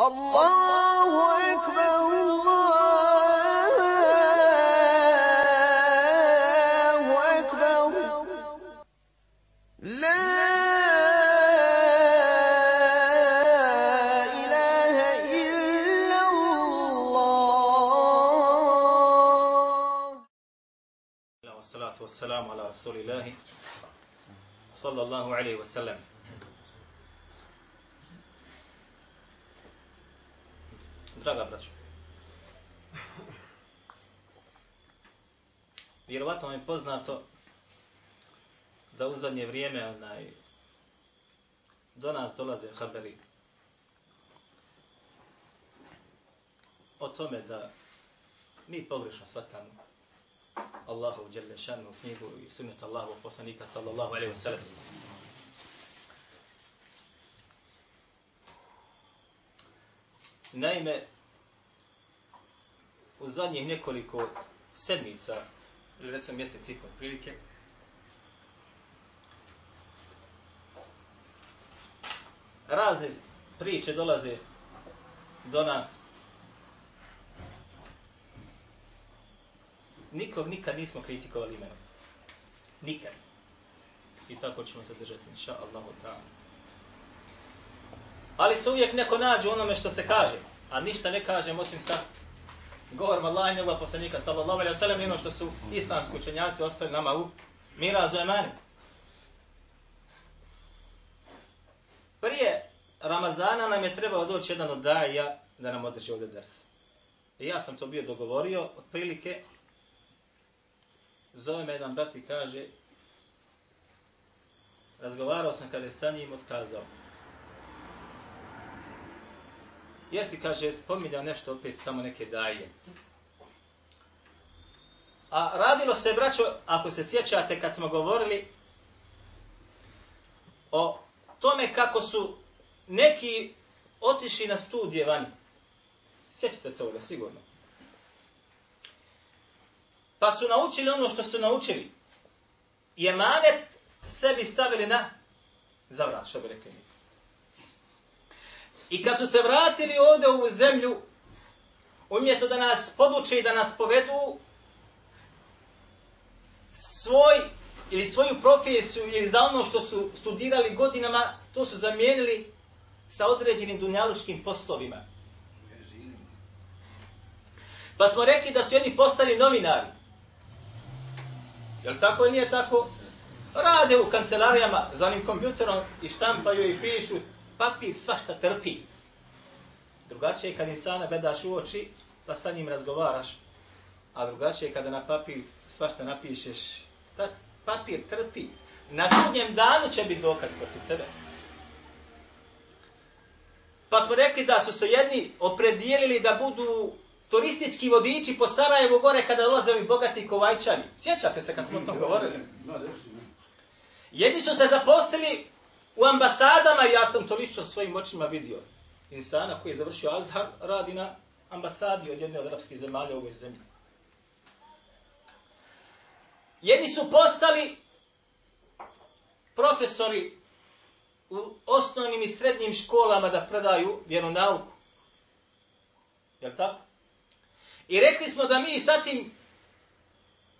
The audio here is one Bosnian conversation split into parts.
الله أكبر الله أكبر لا إله إلا الله. والصلاة والسلام على رسول الله صلى الله عليه وسلم. Draga braćo, vjerovatno vam je poznato da u zadnje vrijeme onaj, do nas dolaze haberi o tome da mi pogrešno shvatamo Allahu dželle šanu knjigu i sunnet Allahu poslanika sallallahu alejhi ve sellem. Naime, u zadnjih nekoliko sedmica, ili recimo mjesec i pol prilike, razne priče dolaze do nas. Nikog nikad nismo kritikovali imenom. Nikad. I tako ćemo se držati, inša Allahu ta'ala. Ali se uvijek neko nađe onome što se kaže, a ništa ne kažem osim sa govorom Allah i njegova poslanika sallallahu alaihi wa sallam ono što su islamski učenjaci ostali nama u mirazu emani. Prije Ramazana nam je trebao doći jedan od daja da nam održi ovdje ders. I ja sam to bio dogovorio, otprilike, zove me jedan brat i kaže, razgovarao sam kada je sa njim otkazao. Jer si, kaže, spominjao nešto opet samo neke daje. A radilo se, braćo, ako se sjećate kad smo govorili o tome kako su neki otišli na studije vani. Sjećate se ovoga, sigurno. Pa su naučili ono što su naučili. I emanet sebi stavili na zavrat, što bi rekli mi. I kad su se vratili ovdje u zemlju, umjesto da nas poduče i da nas povedu, svoj ili svoju profesiju ili za ono što su studirali godinama, to su zamijenili sa određenim dunjaluškim poslovima. Pa smo rekli da su oni postali novinari. Jel tako ili nije tako? Rade u kancelarijama za onim kompjuterom i štampaju i pišu papir svašta trpi. Drugačije je kad insana gledaš u oči, pa sa njim razgovaraš. A drugačije je kada na papir svašta napišeš. Ta papir trpi. Na sudnjem danu će biti dokaz protiv tebe. Pa smo rekli da su se jedni opredijelili da budu turistički vodiči po Sarajevu gore kada dolaze ovi bogati kovajčani. Sjećate se kad smo o tom govorili? Jedni su se zaposlili u ambasadama ja sam to lično svojim očima vidio. Insana koji je završio Azhar radi na ambasadi od jedne od arapskih zemalja u ovoj zemlji. Jedni su postali profesori u osnovnim i srednjim školama da predaju vjeronauku. Jel tako? I rekli smo da mi sa tim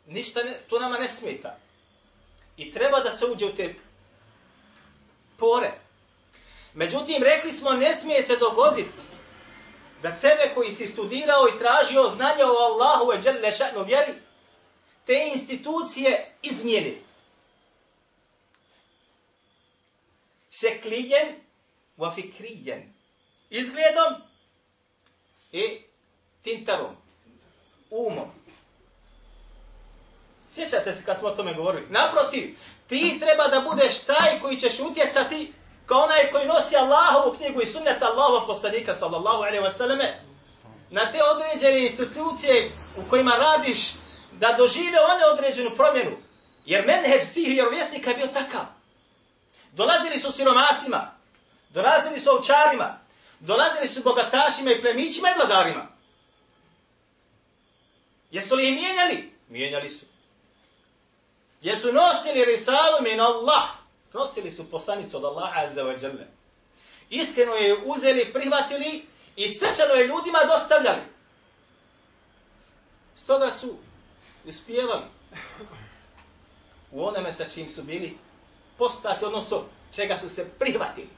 ništa ne, to nama ne smeta. I treba da se uđe u te pore. Međutim, rekli smo, ne smije se dogoditi da tebe koji si studirao i tražio znanje o Allahu ve dželle šanu vjeri, te institucije izmijeni. Šeklijen wa fikrijen. Izgledom i tintarom. Umom. Sjećate se kad smo o tome govorili? Naprotiv, ti treba da budeš taj koji ćeš utjecati kao onaj koji nosi Allahovu knjigu i sunnet Allahovog poslanika sallallahu alaihi wasallam na te određene institucije u kojima radiš da dožive one određenu promjenu. Jer menheđ svih vjerovjesnika je bio takav. Dolazili su siromasima, dolazili su ovčarima, dolazili su bogatašima i plemićima i vladarima. Jesu li ih mijenjali? Mijenjali su. Jesu nosili risalu min Allah. Nosili su poslanicu od Allaha azza wa jalla. Iskreno je uzeli, prihvatili I srčano je ljudima dostavljali. Stoga su uspjevali u onome sa čim su bili postati, odnosno čega su se prihvatili.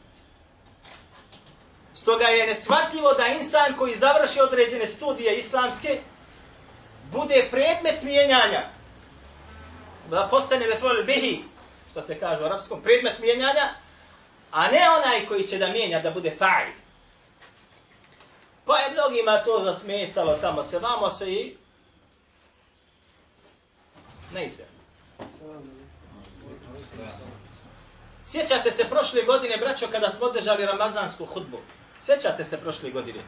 Stoga je nesvatljivo da insan koji završi određene studije islamske bude predmet mijenjanja. Da postane vefol bihi, što se kaže u arapskom, predmet mijenjanja, a ne onaj koji će da mijenja, da bude fa'il. Pa je mnogima to zasmetalo, tamo se vamo se i ne izem. Sjećate se prošle godine, braćo, kada smo održali ramazansku hudbu? Sjećate se prošle godine?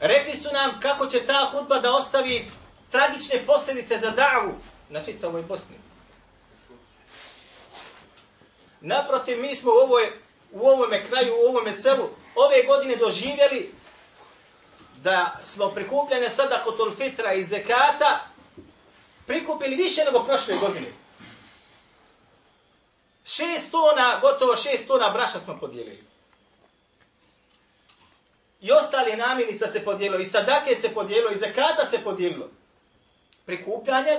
Rekli su nam kako će ta hudba da ostavi tragične posljedice za davu na čitavoj Bosni. Naprotiv, mi smo u, ovoj, u ovome kraju, u ovome selu, ove godine doživjeli da smo prikupljene sada kod fitra i zekata prikupili više nego prošle godine. Šest tona, gotovo šest tona braša smo podijelili. I ostali namirnica se podijelilo, i sadake se podijelilo, i zakata se podijelilo. Prikupljanjem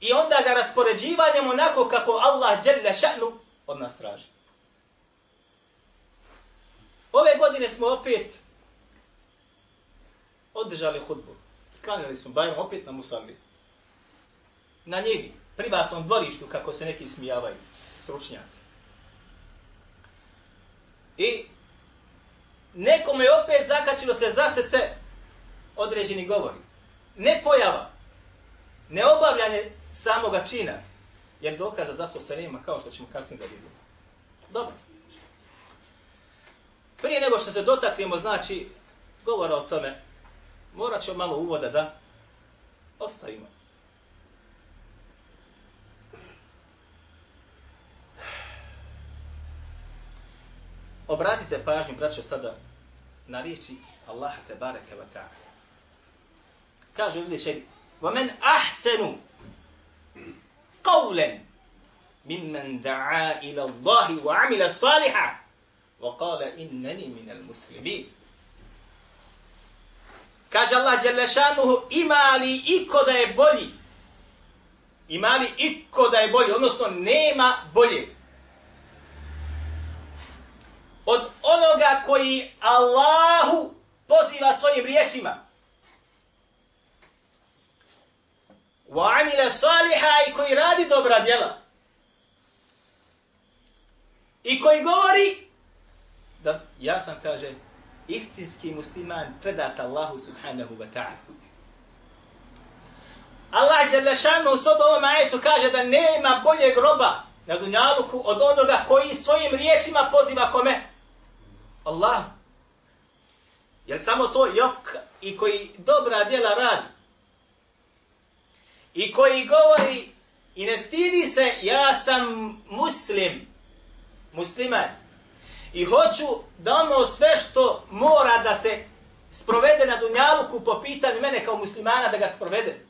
i onda ga raspoređivanjem onako kako Allah djelja ša'nu od nas traži. Ove godine smo opet održali hudbu. Klanjali smo bajom opet na musalli. Na njevi, privatnom dvorištu, kako se neki smijavaju, stručnjaci. I nekome je opet zakačilo se za srce određeni govori. Ne pojava, ne obavljanje samoga čina, jer dokaza za to se nema, kao što ćemo kasnije da vidimo. Dobro. Prije nego što se dotaknemo, znači, govora o tome, morat ćemo malo uvoda da ostavimo. Obratite pažnju, braćo, sada na riječi Allaha te bareke wa ta'ala. Kaže uzvišeni, وَمَنْ أَحْسَنُ قَوْلًا مِمَّنْ دَعَا إِلَى اللَّهِ وَعَمِلَ صَالِحًا وَقَالَ إِنَّنِي مِنَ الْمُسْلِمِينَ Kaže Allah Đelešanuhu, ima li iko da je bolji? Ima li iko da je bolji? Odnosno, nema bolje. Od onoga koji Allahu poziva svojim riječima. Wa amila saliha i koji radi dobra djela. I koji govori da ja sam, kaže, istinski musliman predat Allahu subhanahu wa ta'ala. Allah dželle lešanu u sodu ovom ajetu kaže da nema boljeg groba na dunjaluku od onoga koji svojim riječima poziva kome? Allah. Jel samo to jok i koji dobra djela radi? I koji govori i ne stidi se ja sam muslim, musliman. I hoću da ono sve što mora da se sprovede na Dunjaluku po pitanju mene kao muslimana da ga sprovede.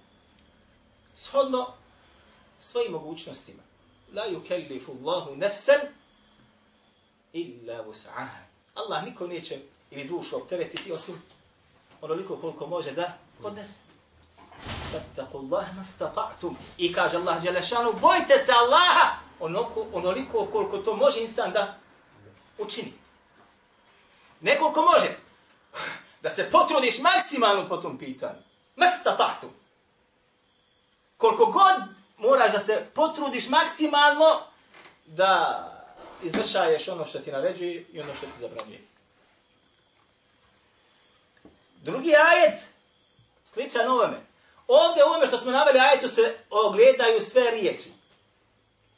Shodno svojim mogućnostima. La yukellifu Allahu nefsen illa vus'aha. Allah niko neće ili dušu opteretiti osim onoliko koliko može da podnese. Fattaku Allah mastata'tum. I kaže Allah Đelešanu, bojte se Allaha onoliko, onoliko koliko to može insan da učini. Nekoliko može. Da se potrudiš maksimalno po tom pitanju. Mesta. Koliko god moraš da se potrudiš maksimalno da izvršaješ ono što ti naređuje i ono što ti zabranjuje. Drugi ajet, sličan ovome. Ovdje u ovome što smo naveli ajetu se ogledaju sve riječi.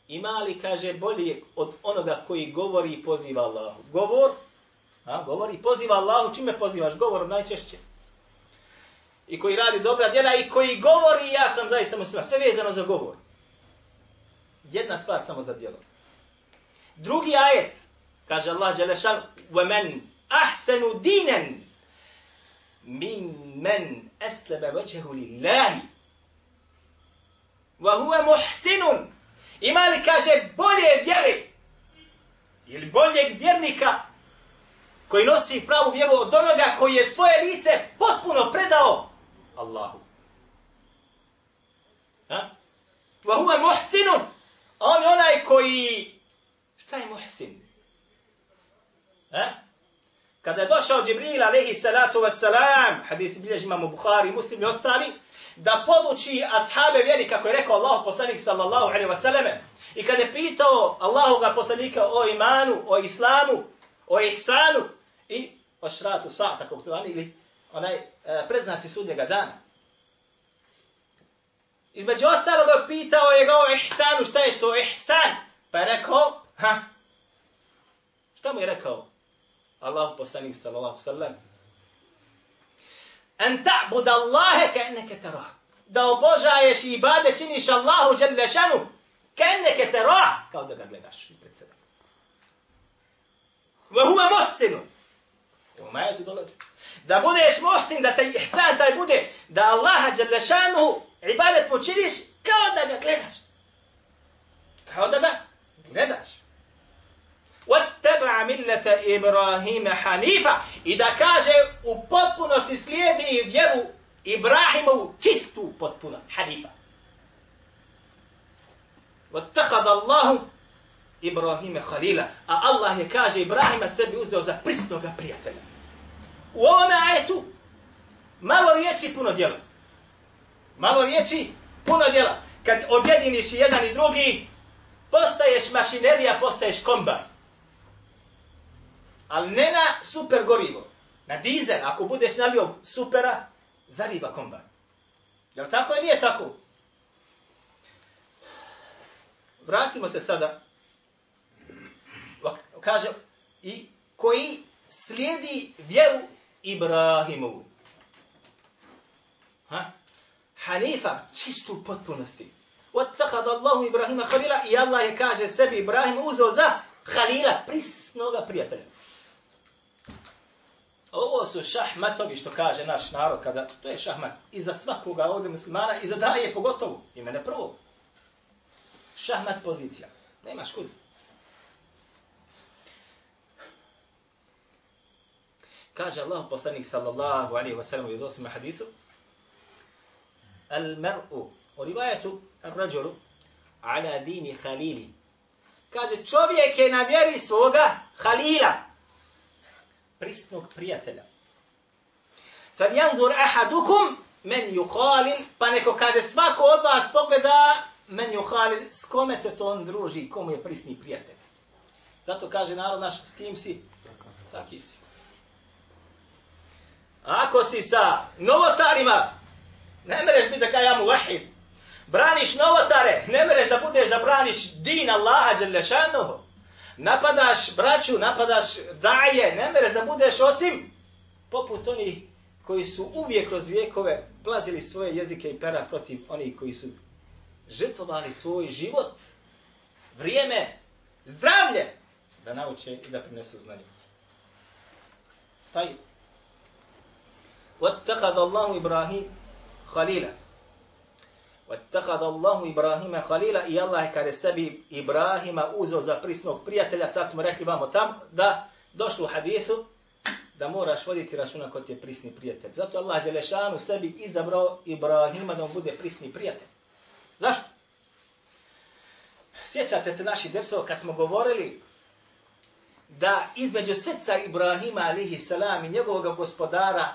Ima li, kaže, bolje od onoga koji govori i poziva Allahu? Govor, a, govori i poziva Allahu, čime pozivaš? Govorom najčešće. I koji radi dobra djela i koji govori, ja sam zaista muslima. Sve vezano za govor. Jedna stvar samo za djelo. Drugi ajet, kaže Allah, Đelešan, وَمَنْ أَحْسَنُ دِينًا مِنْ مَنْ أسلب وجهه لله وهو محسن إما لكاشة بولي بيري ili boljeg vjernika koji nosi pravu vjeru od onoga koji je svoje lice potpuno predao Allahu. Ha? Wa huwa muhsinun. On je onaj koji... Šta je muhsin? Ha? Kada je došao Džibril alaihi salatu wassalam, hadis bilježi imamo Bukhari, muslim i ostali, da poduči ashabe vjeri, kako je rekao Allah poslanik sallallahu alaihi wasallam, i kada je pitao Allahoga poslanika o imanu, o islamu, o ihsanu i o šratu sa'ta, kako to ili onaj e, predznaci sudnjega dana. Između ostaloga pitao je ga o ihsanu, šta je to ihsan? Pa je rekao, ha, šta mu je rekao? Allahu poslanik sallallahu sallam. An ta'bud Allahe ka enneke terah. Da obožaješ i ibade činiš Allahu jalla šanu ka enneke terah. Kao da ga gledaš ispred sebe. Wa huwa muhsinu. U majetu dolazi. Da budeš muhsin, da taj ihsan taj bude, da Allaha jalla šanu ibadet mu činiš kao da ga gledaš. Kao da ga gledaš teba millete Ibrahime Hanifa i da kaže u potpunosti slijedi vjeru Ibrahimovu čistu potpuno Hanifa. Vatakad Allahu Ibrahime Khalila, a Allah je kaže Ibrahima sebi uzeo za prisnoga prijatelja. U ovome ajetu malo riječi puno djela. Malo riječi puno djela. Kad objediniš jedan i drugi, postaješ mašinerija, postaješ kombaj ali ne na super gorivo. Na dizel, ako budeš nalio supera, zariba kombajn. Jel tako ili nije tako? Vratimo se sada. Kaže, i koji slijedi vjeru Ibrahimovu. Ha? Hanifa, čistu potpunosti. Wattahad Allahu Ibrahima Khalila i Allah je kaže sebi Ibrahim uzeo za Halila, prisnoga prijatelja. Ovo su šahmatovi, što kaže naš narod, kada to je šahmat i za svakoga ovdje muslimana, i za daje pogotovo, i mene prvo. Šahmat pozicija. Nemaš kud. Kaže Allah poslanik sallallahu alaihi wa sallam u izosim hadisu, al mar'u, u rivajetu, al rađuru, ala dini khalili. Kaže, čovjek je na vjeri svoga halila, prisnog prijatelja. Fal yanzur ahadukum men yukhalil, pa neko kaže svako od vas pogleda men yukhalil, s kome se to on druži, komu je prisni prijatelj. Zato kaže narod naš, s kim si? Taki si. Ako si sa novotarima, ne mereš biti da kaj ja mu vahid. Braniš novotare, ne mereš da budeš da braniš din Allaha dželjašanuhu napadaš braću, napadaš daje, ne mereš da budeš osim poput onih koji su uvijek kroz vijekove plazili svoje jezike i pera protiv onih koji su žrtovali svoj život, vrijeme, zdravlje, da nauče i da prinesu znanje. Taj. وَاتَّخَذَ اللَّهُ إِبْرَاهِيمَ خَلِيلًا وَاتَّخَذَ اللَّهُ إِبْرَاهِيمَ خَلِيلًا I Allah je kada sebi Ibrahima uzeo za prisnog prijatelja, sad smo rekli vamo tam, da došlo u hadithu, da moraš voditi računa kod je prisni prijatelj. Zato Allah Đelešanu sebi izabrao Ibrahima da mu bude prisni prijatelj. Zašto? Sjećate se naši dersova kad smo govorili da između srca Ibrahima alihi salam i njegovog gospodara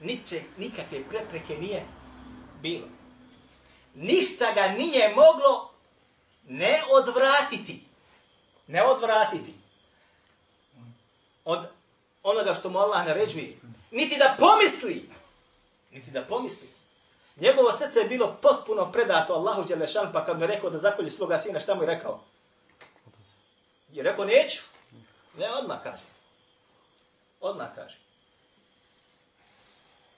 niče, nikakve prepreke nije bilo ništa ga nije moglo ne odvratiti. Ne odvratiti. Od onoga što mu Allah naređuje. Niti da pomisli. Niti da pomisli. Njegovo srce je bilo potpuno predato Allahu Đelešan, pa kad mu je rekao da zakolji svoga sina, šta mu je rekao? Je rekao, neću. Ne, odmah kaže. Odmah kaže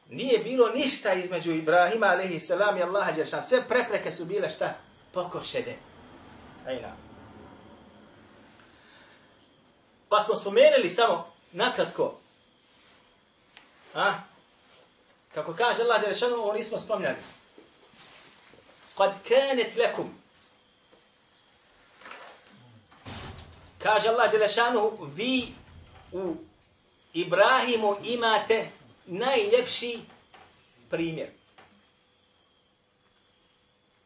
nije bilo ništa između Ibrahima alaihi salam i Allaha Đeršan. Sve prepreke su bile šta? Pokošede. Ajna. Pa smo spomenuli samo nakratko. A? Kako kaže Allah Đeršan, ovo nismo spomnjali. Kad kanet lekum. Kaže Allah Đeršanu, vi u Ibrahimu imate najljepši primjer.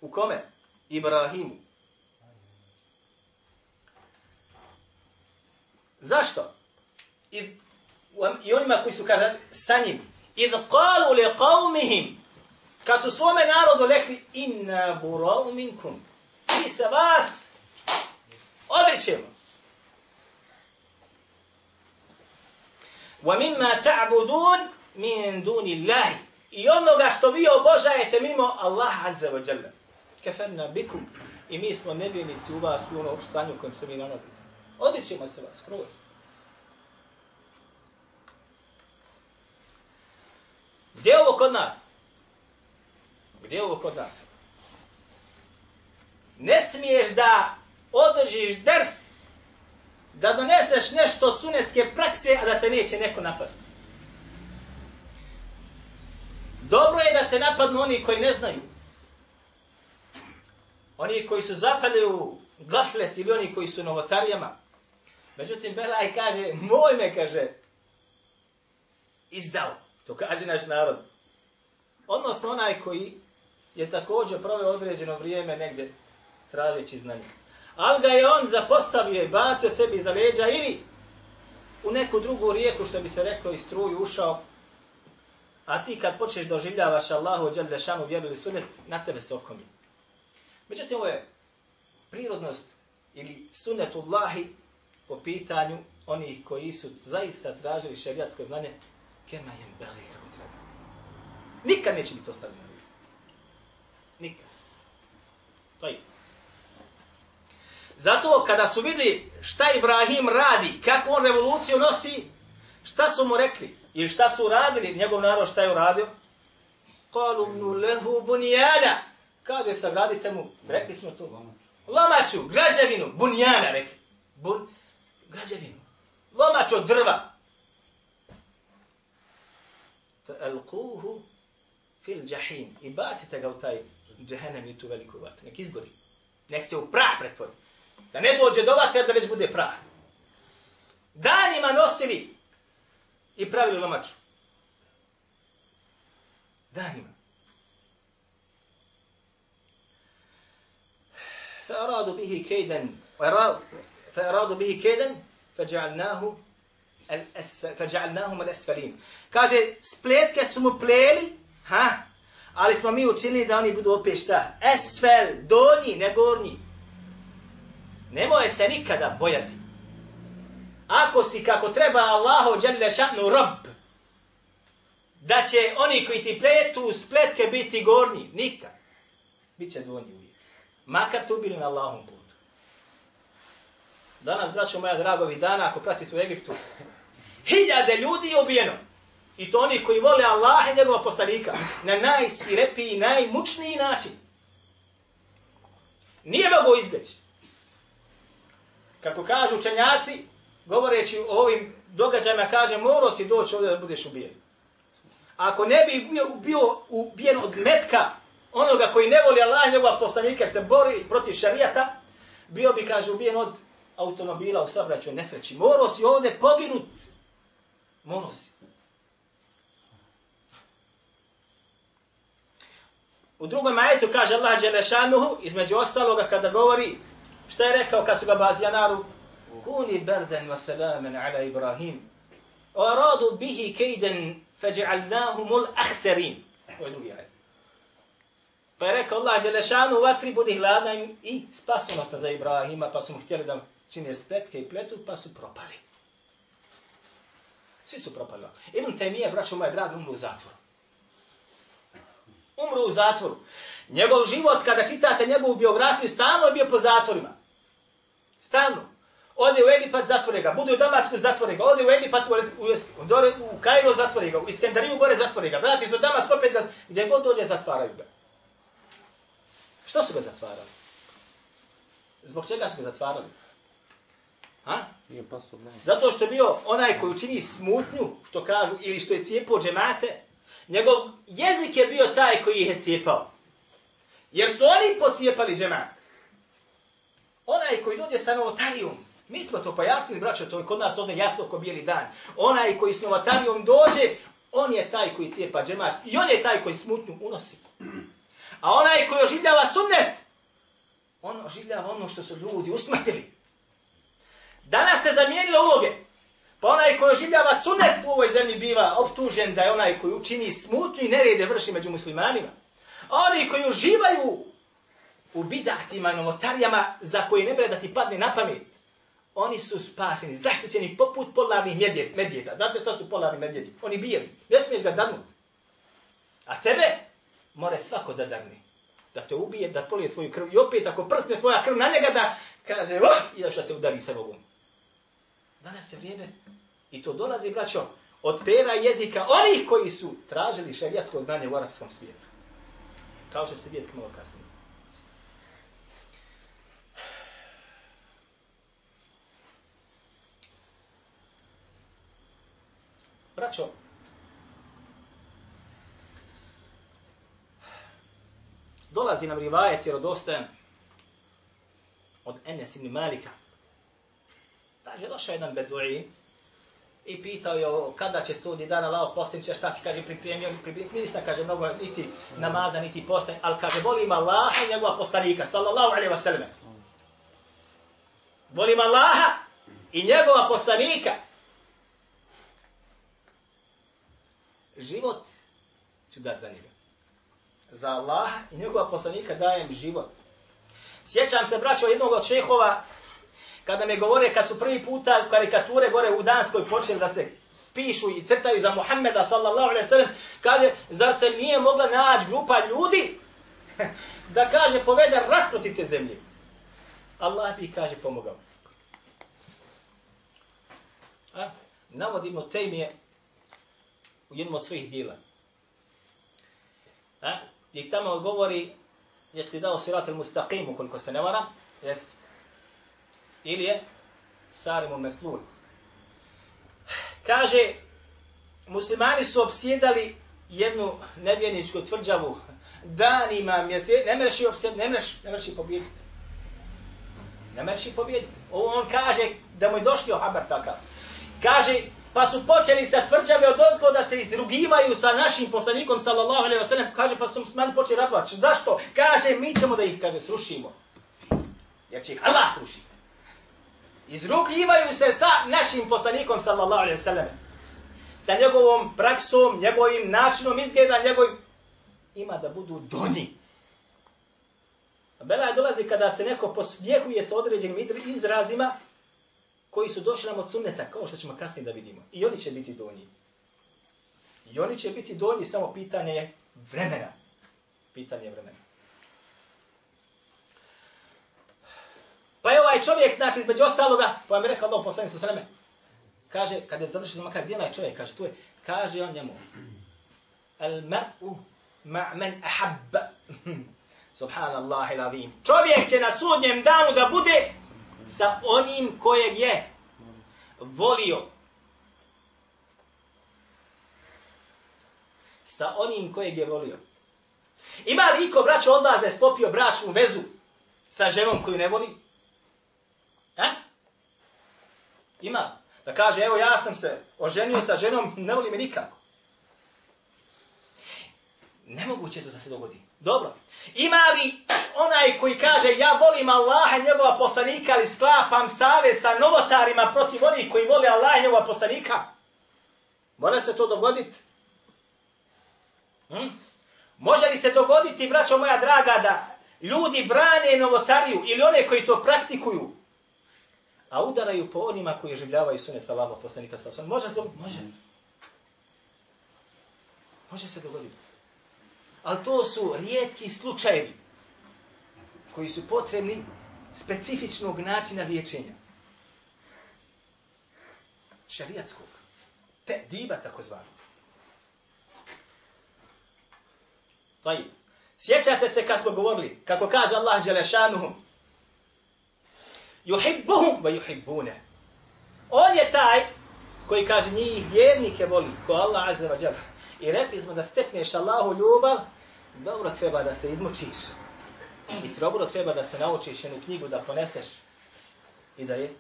U kome? Ibrahimu. Zašto? I, I onima koji su kaže, sa njim. Idh qalu li qavmihim. Kad su svome narodu rekli, inna burau minkum. Mi se vas odričemo. Wa mimma ta'budun min duni Allahi. I onoga što vi obožajete mimo Allah Azza wa Jalla. Kafanna bikum. I mi smo nevjenici u vas u ono stanju u kojem se mi nalazite. Odličimo se vas, kroz. Gdje je ovo kod nas? Gdje je ovo kod nas? Ne smiješ da održiš ders, da doneseš nešto od sunetske prakse, a da te neće neko napasti. Dobro je da te napadnu oni koji ne znaju. Oni koji su zapadaju gaflet ili oni koji su novotarijama. Međutim, Belaj kaže, moj me kaže, izdao. To kaže naš narod. Odnosno onaj koji je također proveo određeno vrijeme negdje tražeći znanje. Ali ga je on zapostavio i bacio sebi za leđa ili u neku drugu rijeku, što bi se reklo, i struju ušao. A ti kad počneš doživljavaš Allahu ođel šanu vjeru ili sunet, na tebe se okomi. Međutim, ovo je prirodnost ili sunetullahi po pitanju onih koji su zaista tražili šerijatsko znanje, kema je beli kako treba. Nikad neće biti ostavljeno. Nikad. To je. Zato kada su vidli šta Ibrahim radi, kako on revoluciju nosi, šta su mu rekli? I šta su radili, njegov narod šta je uradio? Kalu bnu lehu bunjana. Kaže, sagradite mu, rekli smo to. Lomaču, građevinu, bunjana, rekli. Bun, građevinu. Lomač od drva. Alquhu fil jahim. I bacite ga u taj džehennem i tu veliku vatru. Nek izgori. Nek se u prah pretvori. Da ne dođe do vatre, da već bude prah. Danima nosili i pravili lomaču. Danima. فأرادوا به كيدا فأرادوا به كيدا فجعلناه الأسفل فجعلناهم الأسفلين kaže spletke su mu pleli ha ali smo mi učinili da oni budu opet šta esfel donji ne gornji nemoj se nikada bojati ako si kako treba Allahu dželle šanu rob da će oni koji ti pletu spletke biti gornji nikad biće donji uvijek makar tu bili na Allahom putu Danas, braćo moja dragovi, dana, ako pratite u Egiptu, hiljade ljudi je ubijeno. I to oni koji vole Allaha i njegova poslanika na najsvirepiji, najmučniji način. Nije mogo izbjeći. Kako kažu učenjaci, govoreći o ovim događajima, kaže, morao si doći ovdje da budeš ubijen. Ako ne bi bio, bio ubijen od metka onoga koji ne voli Allah i njegova poslanika, jer se bori protiv šarijata, bio bi, kaže, ubijen od automobila u sabraćoj nesreći. Morao si ovdje poginut. Morao si. U drugom majetu kaže Allah Đelešanuhu, između ostaloga kada govori, šta je rekao kad su ga bazijanaru? Kuni berden wa salamen ala Ibrahim. O radu bihi kejden feđe'alnahumul ahserin. Ovo je drugi ajet. Pa je rekao Allah Đelešanu, vatri budi hladna i spasonosna za Ibrahima, pa su mu htjeli da čine spletke i pletu, pa su propali. Svi su propali. Ibn Taymije, braćo moje dragi, umru u zatvoru. Umru u zatvoru. Njegov život, kada čitate njegovu biografiju, stalno je bio po zatvorima. Stalno. Ode u Egipat, zatvore ga. Bude u Damasku, zatvore ga. Ode u Egipat, u, u, u, u Kairu, zatvore ga. U Iskendariju, gore, zatvore ga. Vrati se u Damasku, opet ga. Gdje god dođe, zatvaraju ga. Što su ga zatvarali? Zbog čega su ga zatvarali? Ha? Zato što je bio onaj koji učini smutnju, što kažu, ili što je cijepao džemate, njegov jezik je bio taj koji ih je cijepao. Jer su oni pocijepali džemat. Onaj koji dođe sa novotarijom Mi smo to pojasnili, braćo, to je kod nas ovdje jasno ko bijeli dan. Onaj koji s novatarijom dođe, on je taj koji cijepa džemat i on je taj koji smutnju unosi. A onaj koji oživljava sunnet, on oživljava ono što su ljudi usmrtili. Danas se zamijenile uloge. Pa onaj koji oživljava sunnet u ovoj zemlji biva optužen da je onaj koji učini smutnju i nerede vrši među muslimanima. A oni koji uživaju u bidatima, novotarijama za koje ne bre da ti padne na pamet, oni su spašeni, zaštićeni poput polarnih medjeda. medjeda. Znate što su polarni medjedi? Oni bijeli. Ne smiješ ga darnuti. A tebe more svako da darni. Da te ubije, da polije tvoju krv. I opet ako prsne tvoja krv na njega da kaže, oh, i još da te udari sa Bogom. Danas je vrijeme i to dolazi, braćo, od pera jezika onih koji su tražili šerijatsko znanje u arapskom svijetu. Kao što ćete vidjeti malo kasnije. Braćo, dolazi nam rivajet jer odostajem od Enes ibn Malika. Kaže, došao jedan beduin i pitao je kada će sudi dan Allah posljednice, šta si kaže pripremio, pripremio, nisam kaže mnogo niti namaza, niti postaj, ali kaže, volim Allaha i njegova poslanika, sallallahu alaihi wa sallam. Volim Allaha i njegova poslanika, život ću dati za njega. Za Allaha i njegova poslanika dajem život. Sjećam se, braćo, jednog od šehova, kada me govore, kad su prvi puta karikature gore u Danskoj počeli da se pišu i crtaju za Muhammeda, sallallahu alaihi sallam, kaže, zar se nije mogla naći grupa ljudi da kaže, povede rat protiv te zemlje. Allah bi, kaže, pomogao. A? Navodimo temije u jednom od svojih dijela. A? Gdje tamo govori, je ti dao sirat il-mustaqim, ukoliko se ne varam, jest. Ili je Sarim meslul. Kaže, muslimani su obsjedali jednu nevjeničku tvrđavu danima, mjesec, ne mreš i obsjed, ne mreš, ne mreš i pobjediti. Ne mreš i pobjediti. On kaže da mu je došli o haber takav. Kaže, Pa su počeli sa tvrđave od ozgo da se izrugivaju sa našim poslanikom, sallallahu alaihi wa sallam. Kaže, pa su musmani počeli ratovati. Zašto? Kaže, mi ćemo da ih, kaže, srušimo. Jer će ih Allah srušiti. Izrugivaju se sa našim poslanikom, sallallahu alaihi wa sallam. Sa njegovom praksom, njegovim načinom izgleda, njegovim... Ima da budu donji. Bela je dolazi kada se neko posmjehuje sa određenim izrazima, koji su došli nam od sunneta, kao što ćemo kasnije da vidimo. I oni će biti donji. I oni će biti donji, samo pitanje je vremena. Pitanje je vremena. Pa je ovaj čovjek, znači, između ostaloga, pa vam je rekao Allah poslani su sveme, kaže, kada je završio makar, gdje onaj čovjek, kaže, tu je, kaže on njemu, al mar'u ma'men ahabba. Subhanallah il Čovjek će na sudnjem danu da bude sa onim kojeg je volio. Sa onim kojeg je volio. Ima li iko braćo od vas da je sklopio bračnu vezu sa ženom koju ne voli? E? Ima. Da kaže, evo ja sam se oženio sa ženom, ne voli me nikako. Nemoguće to da se dogodi. Dobro. Ima li onaj koji kaže ja volim Allaha i njegova poslanika, ali sklapam save sa novotarima protiv onih koji vole Allaha i njegova poslanika? Mora se to dogoditi? Hm? Može li se dogoditi, braćo moja draga, da ljudi brane novotariju ili one koji to praktikuju, a udaraju po onima koji življavaju sunet Allaha poslanika sa osam? Može se dogoditi? Može. Može se dogoditi. Ali to su rijetki slučajevi koji su potrebni specifičnog načina liječenja. Šarijatskog. Te diba tako. Taj. Sjećate se kad smo govorili, kako kaže Allah Đelešanuhu, Juhibbuhum va juhibbune. On je taj koji kaže njih vjernike voli, ko Allah Azza wa Jalla. I rekli smo da stekneš Allahu ljubav, dobro treba da se izmučiš. I dobro treba da se naučiš jednu knjigu da poneseš i da je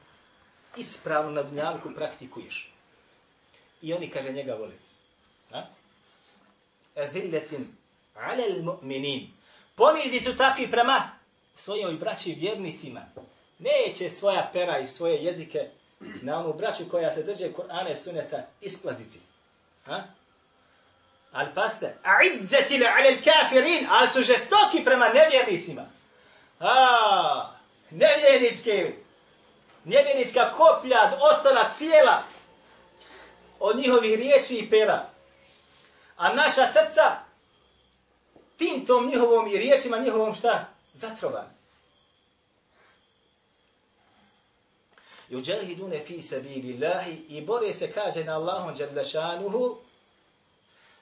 ispravno na dunjalku praktikuješ. I oni, kaže, njega vole. Ha? Eziletin alel mu'minin. Ponizi su takvi prema svojim braći vjernicima. Neće svoja pera i svoje jezike na onu braću koja se drže Kur'ana i suneta isplaziti. Ha? Ali paste, a'izzetile alel kafirin, ali su žestoki prema nevjernicima. A, nevjerničke, nevjernička koplja ostala cijela od njihovih riječi i pera. A naša srca tim tom njihovom i riječima njihovom šta? Zatrovani. Juđahidune fi sabili Allahi i bore se kaže na Allahom džadlašanuhu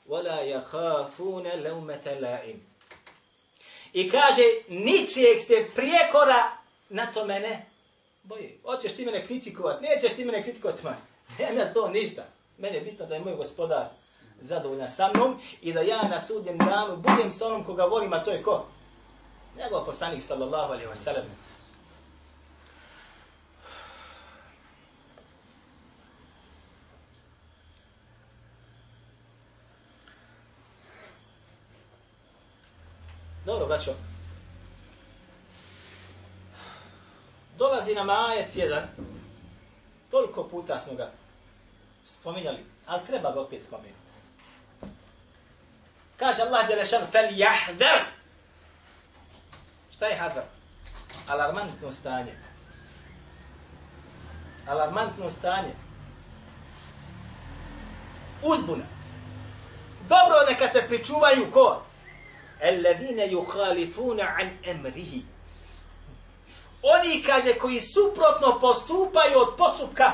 وَلَا يَخَافُونَ لَوْمَةَ لَائِمْ I kaže ničijeg se prijekora na to mene boje. Hoćeš ti mene kritikovat, nećeš ti mene kritikovat, ma. Nema nas to ništa. Meni je bitno da je moj gospodar zadovoljan sa mnom i da ja na sudnjem danu budem sa onom koga volim, a to je ko? Njegov poslanik sallallahu alaihi wa sallam. Dobro, braćo. Dolazi nam ajet jedan. Toliko puta smo ga spominjali, ali treba ga opet spomenuti. Kaže Allah Đelešan, fel jahdar. Šta je hadar? Alarmantno stanje. Alarmantno stanje. Uzbuna. Dobro neka se pričuvaju ko? Alladine yukhalifuna an amrihi. Oni, kaže, koji suprotno postupaju od postupka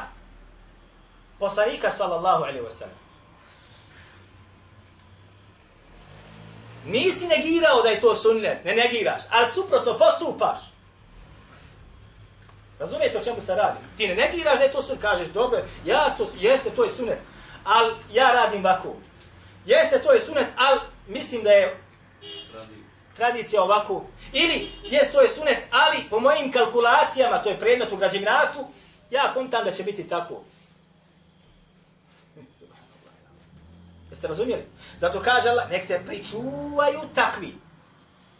poslanika, sallallahu alaihi ve sellem Nisi negirao da je to sunnet, ne negiraš, ali suprotno postupaš. Razumijete o čemu se radi? Ti ne negiraš da je to sunnet, kažeš, dobro, ja to, jeste, to je sunnet, ali ja radim ovako. Jeste, to je sunnet, ali mislim da je tradicija ovako. Ili, jes, to je sunet, ali po mojim kalkulacijama, to je predmet u građevinarstvu, ja kontam da će biti tako. Jeste razumjeli? Zato kaže Allah, nek se pričuvaju takvi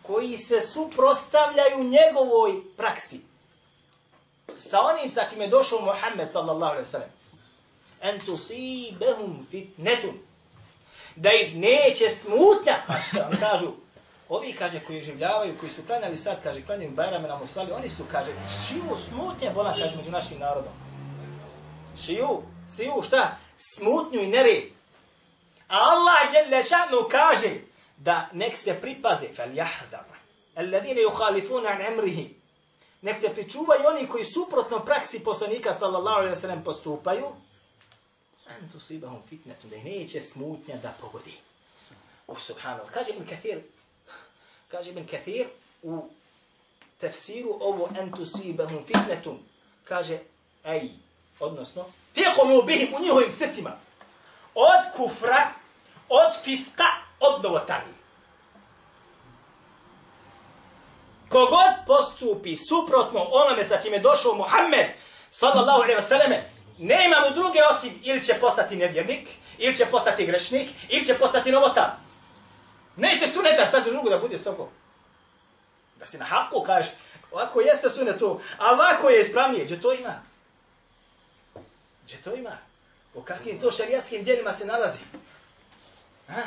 koji se suprostavljaju njegovoj praksi. Sa onim sa čim je došao Muhammed sallallahu alaihi sallam. En tusibehum fitnetum. Da ih neće smutnja. Pa On kažu, Ovi, kaže, koji življavaju, koji su klanjali sad, kaže, klanjaju Bajrame na Musali, oni su, kaže, šiju smutnje, bola, kaže, među našim narodom. Šiju, siju, šta? Smutnju i nered. A Allah, Đelešanu, šanu, kaže, da nek se pripaze, fel jahzar, alladine yuhalifuna an emrihi, nek se pričuvaju oni koji suprotno praksi poslanika, sallallahu alejhi ve sellem postupaju, an tusibahum fitnetu, da neće smutnja da pogodi. Oh, subhanallah. Kaže Ibn Kathir, kaže Ibn Kathir u tefsiru ovo entusibahum fitnetum, kaže ej, odnosno, tijekolu bihim u njihovim srcima, od kufra, od fiska, od novotarije. Kogod postupi suprotno onome sa čime došao Muhammed, sallallahu alaihi vseleme, ne ima mu druge osim ili će postati nevjernik, ili će postati grešnik, ili će postati novotar. Neće suneta, šta će drugo da bude s? Da si na haku kaže, ovako jeste sunet to, a ovako je ispravnije, gdje to ima? Gdje to ima? U kakvim to šarijatskim dijelima se nalazi? Ha?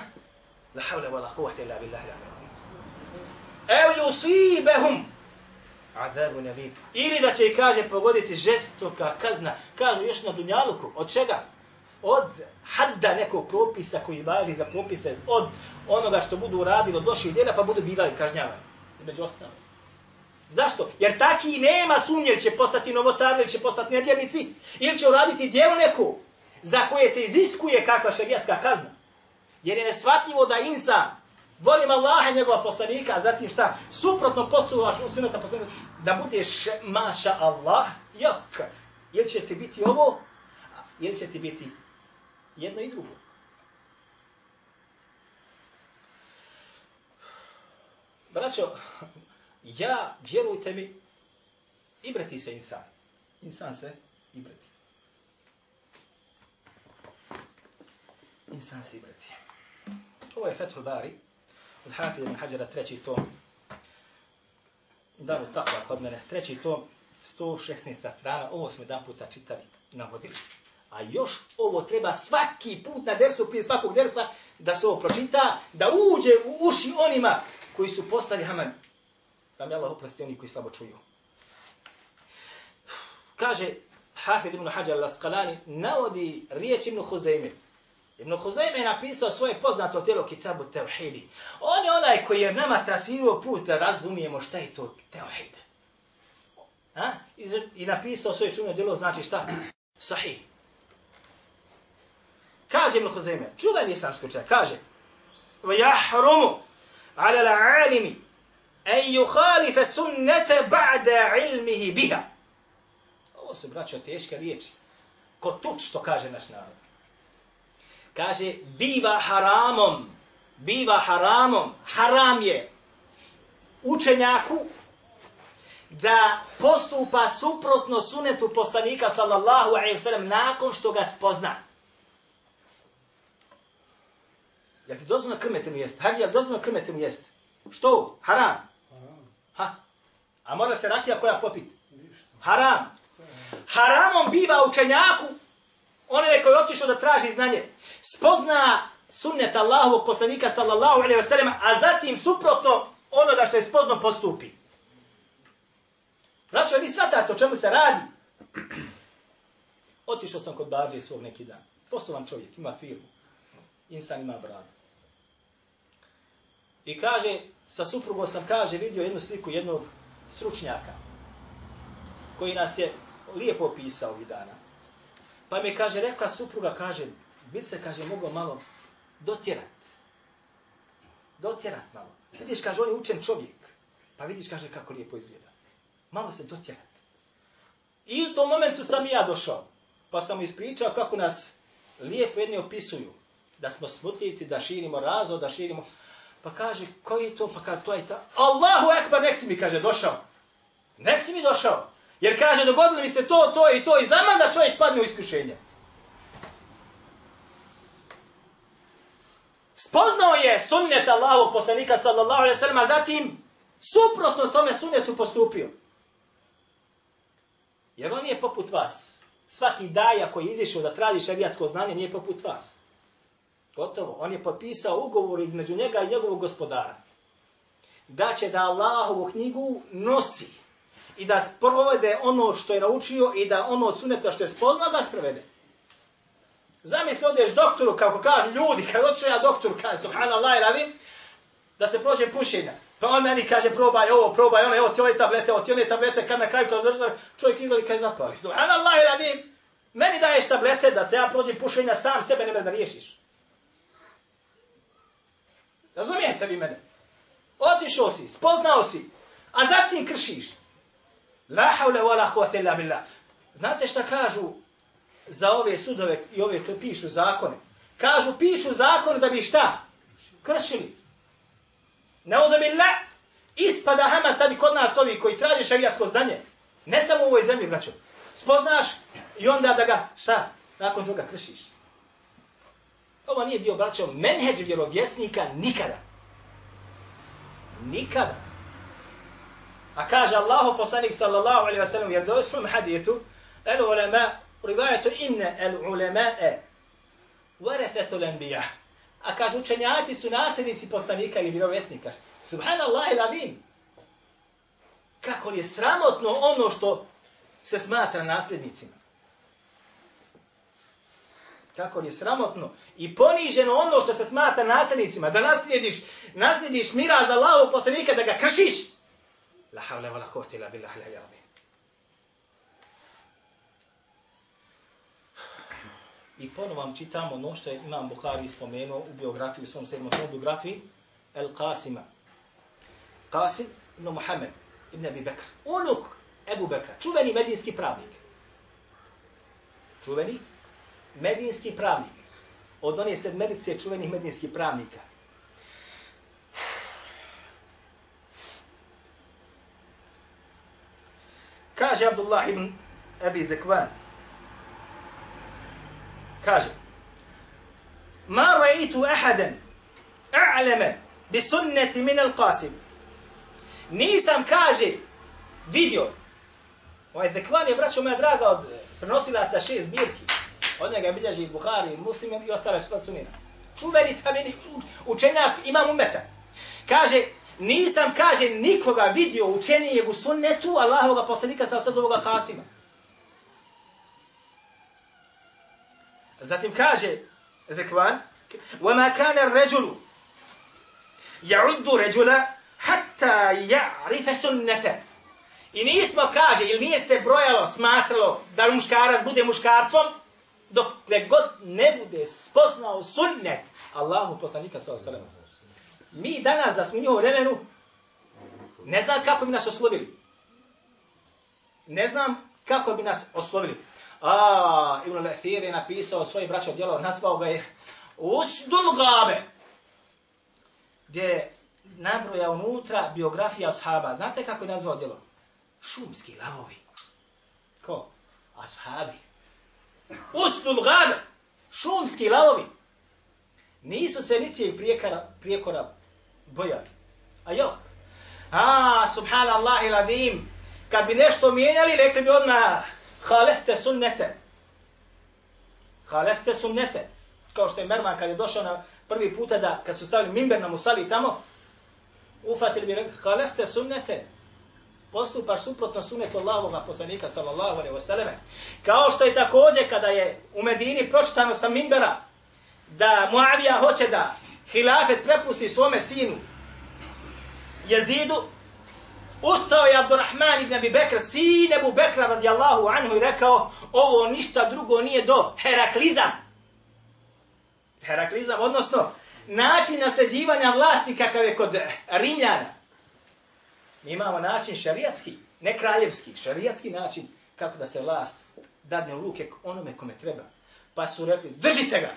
La havle wa la kuvate illa billahi la razim. Ev yusibehum azabu nevim. Ili da će i kaže pogoditi žestoka kazna. Kažu još na dunjaluku. Od čega? Od hadda nekog propisa koji važi za propise. Od onoga što budu radili od loših djela pa budu bivali kažnjavani. Među ostalo. Zašto? Jer taki nema sumnje ili će postati novotar ili će postati nevjernici ili će uraditi djelo neku za koje se iziskuje kakva šarijatska kazna. Jer je nesvatljivo da insan volim Allaha njegova poslanika, a zatim šta? Suprotno postupaš u sunata poslanika, da budeš maša Allah, jok. Ili će ti biti ovo, ili će ti biti jedno i drugo. Braćo, ja, vjerujte mi, ibrati se insan. Insan se ibrati. Insan se ibrati. Ovo je Fethul Bari, od Hafid ibn treći tom, Daru Takva kod mene, treći tom, 116. strana, ovo smo jedan puta čitali, navodili. A još ovo treba svaki put na dersu, prije svakog dersa, da se ovo pročita, da uđe u uši onima koji su postali haman. Da mi Allah oprosti oni koji slabo čuju. Kaže, Hafid ibn Hajar al-Asqalani navodi riječ ibn Huzayme. Ibn Huzayme je napisao svoje poznato telo Kitabu Tevhidi. On je onaj koji je nama trasirao put da razumijemo šta je to Tevhid. Ha? I, I napisao svoje čuno djelo znači šta? Sahih. Kaže Ibn Huzayme, čudan islamski učenjak, kaže وَيَحْرُمُ عَلَى الْعَالِمِ أَنْ يُخَالِفَ سُنَّةَ بَعْدَ عِلْمِهِ بِهَا Ovo su, braćo, teške riječi. Ko tuč, što kaže naš narod. Kaže, biva haramom, biva haramom, haram je učenjaku da postupa suprotno sunetu poslanika sallallahu alaihi wa sallam nakon što ga spozna. Jel ti dozvoljeno krmetinu jest? Hađi, jel dozvoljeno krmetinu jest? Što? Haram. Ha? A mora se rakija koja popit? Haram. Haramom biva učenjaku, onome koji je otišao da traži znanje, spozna sunnet Allahovog poslanika sallallahu alaihi ve sellem, a zatim suprotno ono da što je spozno postupi. Znači, vi shvatate o čemu se radi? Otišao sam kod Bađe svog neki dan. Poslovan čovjek, ima firmu. Insan ima bradu. I kaže, sa suprugom sam, kaže, vidio jednu sliku jednog stručnjaka koji nas je lijepo opisao ovih dana. Pa mi kaže, rekla supruga, kaže, bi se, kaže, mogao malo dotjerat. Dotjerat malo. Vidiš, kaže, on je učen čovjek. Pa vidiš, kaže, kako lijepo izgleda. Malo se dotjerat. I u tom momentu sam i ja došao. Pa sam ispričao kako nas lijepo jedni opisuju. Da smo smutljivci, da širimo razvoj, da širimo... Pa kaže, koji je to? Pa kaže, to je ta... Allahu ekbar, nek si mi, kaže, došao. Nek si mi došao. Jer kaže, dogodilo mi se to, to i to i zaman da čovjek padne u iskušenje. Spoznao je sunnet Allahu poslanika sallallahu alaihi sallam, a zatim suprotno tome sunnetu postupio. Jer on je poput vas. Svaki daja koji je izišao da traži šarijatsko znanje nije poput vas. Gotovo. On je potpisao ugovor između njega i njegovog gospodara. Da će da Allahovu knjigu nosi i da sprovede ono što je naučio i da ono od suneta što je spoznao da sprovede. Zamisli odeš doktoru, kako kažu ljudi, kad odšao ja doktoru, kaže, subhanallah, radim, da se prođe pušenja. Pa on meni kaže, probaj ovo, probaj ono, evo ti ove tablete, evo ti one tablete, kad na kraju kad držiš, čovjek izgleda kaj zapali. Subhanallah, radim, meni daješ tablete da se ja prođem pušenja, sam sebe ne da riješiš. Razumijete vi mene? Otišao si, spoznao si, a zatim kršiš. La haule wa la huvate illa billah. Znate šta kažu za ove sudove i ove to pišu zakone? Kažu, pišu zakone da bi šta? Kršili. Ne odo billah. Ispada hama sad kod nas ovi koji traže šarijatsko zdanje. Ne samo u ovoj zemlji, braćo. Spoznaš i onda da ga, šta? Nakon toga kršiš. Ovo nije bio, braćo, menheđ vjerovjesnika nikada. Nikada. A kaže Allahu poslanik sallallahu alaihi wa sallam, jer do svom hadithu, el ulema, rivajetu inne el ulemae, varethetu lembija. A kaže, učenjaci su nasljednici poslanika ili vjerovjesnika. Subhanallah il avim. Kako li je sramotno ono što se smatra nasljednicima. Kako li je sramotno i poniženo ono što se smatra nasljednicima. Da naslijediš, naslijediš mira za Allahu poslanika da ga kršiš. La havle vala la ila billah ila al. I ponovo vam čitam ono što je Imam Buhari spomenuo u biografiji, u svom sedmom biografiji, El Qasima. Qasim ibn Muhammed ibn Abi Bekr. Unuk Ebu Bekra, čuveni medijski pravnik. Čuveni medinski pravnik. Od one sedmerice čuvenih medinskih pravnika. Kaže Abdullah ibn Abi Zekvan, kaže, Ma raitu ahadan a'lama bi sunnati min al-Qasim. Nisam kaže vidio. Ovaj zekvan je braćo moja draga od prenosilaca šest zbirki. Od njega bilježi Buhari, Muslim i ostale četvrta sunina. Čuveni tabini učenjak imam umeta. Kaže, nisam, kaže, nikoga vidio učenijeg u sunnetu Allahovoga poslanika sa ovoga Kasima. Zatim kaže, Zekvan, وَمَا كَانَ الرَّجُلُ يَعُدُّ رَجُلَ حَتَّى يَعْرِفَ سُنَّةَ I nismo, kaže, ili nije se brojalo, smatralo da muškarac bude muškarcom, dok ne god ne bude spoznao sunnet Allahu poslanika sa osallam. Mi danas, da smo u vremenu, ne znam kako bi nas oslovili. Ne znam kako bi nas oslovili. A, Ibn Lathir je napisao svoje braćo djelo, nazvao ga je Usdul Gabe, gdje je nabroja unutra biografija ashaba. Znate kako je nazvao djelo? Šumski lavovi. Ko? Ashabi. Usdul Gabe. Šumski lavovi. Nisu se ničijeg prijekora, prijekora bojali. A jo, A, subhanallah il azim. Kad bi nešto mijenjali, rekli bi odmah, halefte sunnete. Halefte sunnete. Kao što je Merman kad je došao na prvi puta da, kad su stavili mimber na musali tamo, ufatili bi rekli, halefte sunnete. Postupaš suprotno sunnetu Allahovog poslanika sallallahu alejhi ve selleme. Kao što je takođe kada je u Medini pročitano sa minbera da Muavija hoće da hilafet prepusti svome sinu Jezidu, Ustao je Abdurrahman ibn Abi Bekr, sin Abu Bekra radijallahu anhu i rekao, ovo ništa drugo nije do Heraklizam. Heraklizam, odnosno način nasljeđivanja vlasti kakav je kod Rimljana. Mi imamo način šarijatski, ne kraljevski, šarijatski način kako da se vlast dadne u ruke onome kome treba. Pa su rekli, držite ga!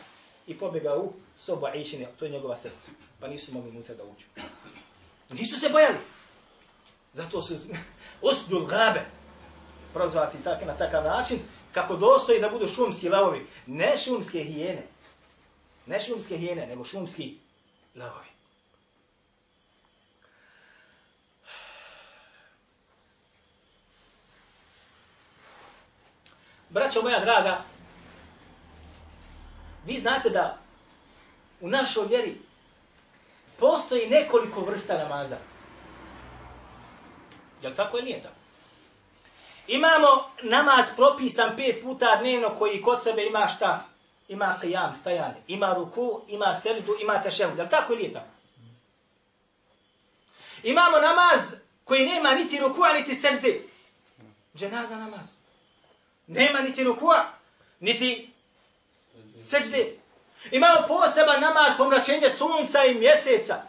I pobjega u sobu Aishine, to je njegova sestra. Pa nisu mogli unutra da uđu. Nisu se bojali. Zato su usdul gabe prozvati tak, na takav način, kako dostoji da budu šumski lavovi. Ne šumske hijene. Ne šumske hijene, nego šumski lavovi. Braćo moja draga, vi znate da u našoj vjeri postoji nekoliko vrsta namaza. Jel tako ili nije tako? Imamo namaz propisan pet puta dnevno koji kod sebe ima šta? Ima qiyam, stajanje. Ima ruku, ima srdu, ima tešehu. Jel tako ili nije tako? Imamo namaz koji nema niti rukua, niti sežde. Dženaza namaz. Nema niti rukua, niti sežde. Imamo poseban namaz pomračenje sunca i mjeseca.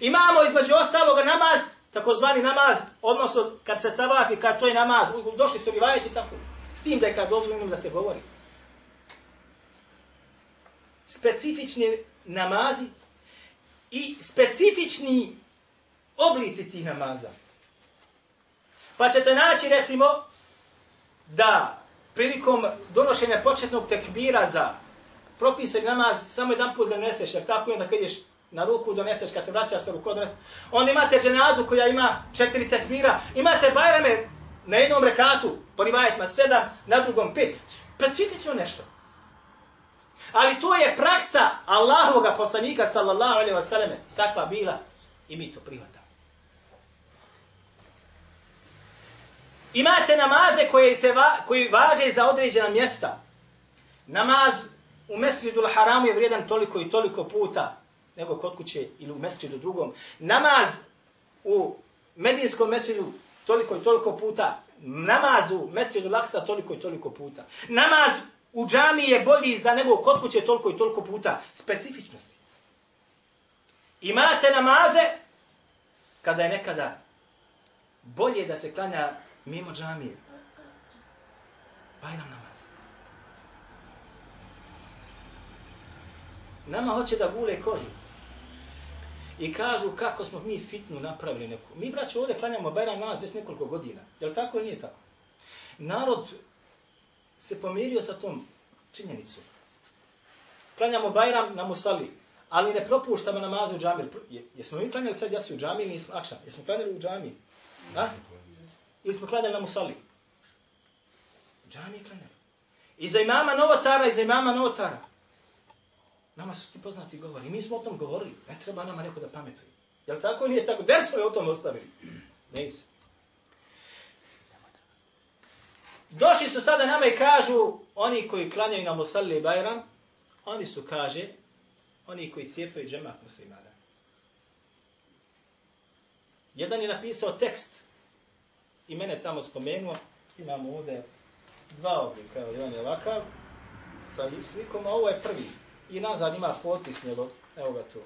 Imamo između ostaloga namaz takozvani namaz, odnosno kad se tavafi, kad to je namaz, došli su rivajeti tako, s tim da je kad dozvoljeno da se govori. Specifični namazi i specifični oblici tih namaza. Pa ćete naći, recimo, da prilikom donošenja početnog tekbira za propisan namaz samo jedan put da neseš, jer tako je onda kad ideš na ruku doneseš, kad se vraćaš sa ruku doneseš. Onda imate dženazu koja ima četiri tekbira, imate bajrame na jednom rekatu, po rivajetima sedam, na drugom pet. Specifično nešto. Ali to je praksa Allahovog poslanika, sallallahu alaihi wa sallam, takva bila i mi to prihvatamo. Imate namaze koje se va, koji važe za određena mjesta. Namaz u mesridu haramu je vrijedan toliko i toliko puta nego kod kuće ili u mesridu drugom. Namaz u medijinskom mesridu toliko i toliko puta. Namaz u mesridu laksa toliko i toliko puta. Namaz u džami je bolji za nego kod kuće toliko i toliko puta. Specifičnosti. Imate namaze kada je nekada bolje da se klanja mimo džamije. Bajram namaz. Nama hoće da gule kožu i kažu kako smo mi fitnu napravili neku. Mi, braćo, ovdje klanjamo Bajram namaz već nekoliko godina. Je li tako ili nije tako? Narod se pomirio sa tom činjenicom. klanjamo Bajram na Musali, ali ne propuštamo namaz u džamiji. Jesmo mi klanjali sad jaci u džami ili nismo akšan? Jesmo klanjali u džami? A? Ili smo klanjali na Musali? U džami klanjali. I za imama Novotara, i za imama Novotara. Nama su ti poznati govori. I mi smo o tom govorili. Ne treba nama neko da pametuje. Jel tako? Nije tako. Der smo je o tom ostavili. Ne se. Došli su sada nama i kažu, oni koji klanjaju na Musalli i Bajram, oni su, kaže, oni koji cijepaju džemat muslimana. Jedan je napisao tekst i mene tamo spomenuo, imamo ovdje dva oblika, jedan je ovakav, sa slikom, a ovo je prvi. I nazad ima potpis njegov, evo ga tu.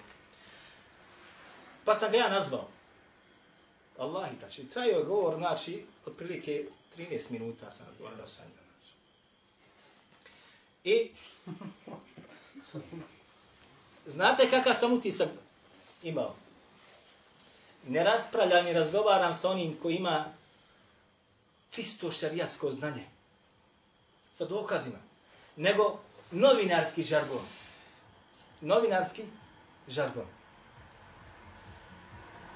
Pa sam ga ja nazvao. Allahi, znači, trajio je govor, znači, otprilike 13 minuta sam govorio sa njim. Znači. I znate kakav sam utisak imao? Ne raspravljam i razgovaram sa onim koji ima čisto šarijatsko znanje. Sa dokazima. Nego novinarski žargon. Novinarski žargon.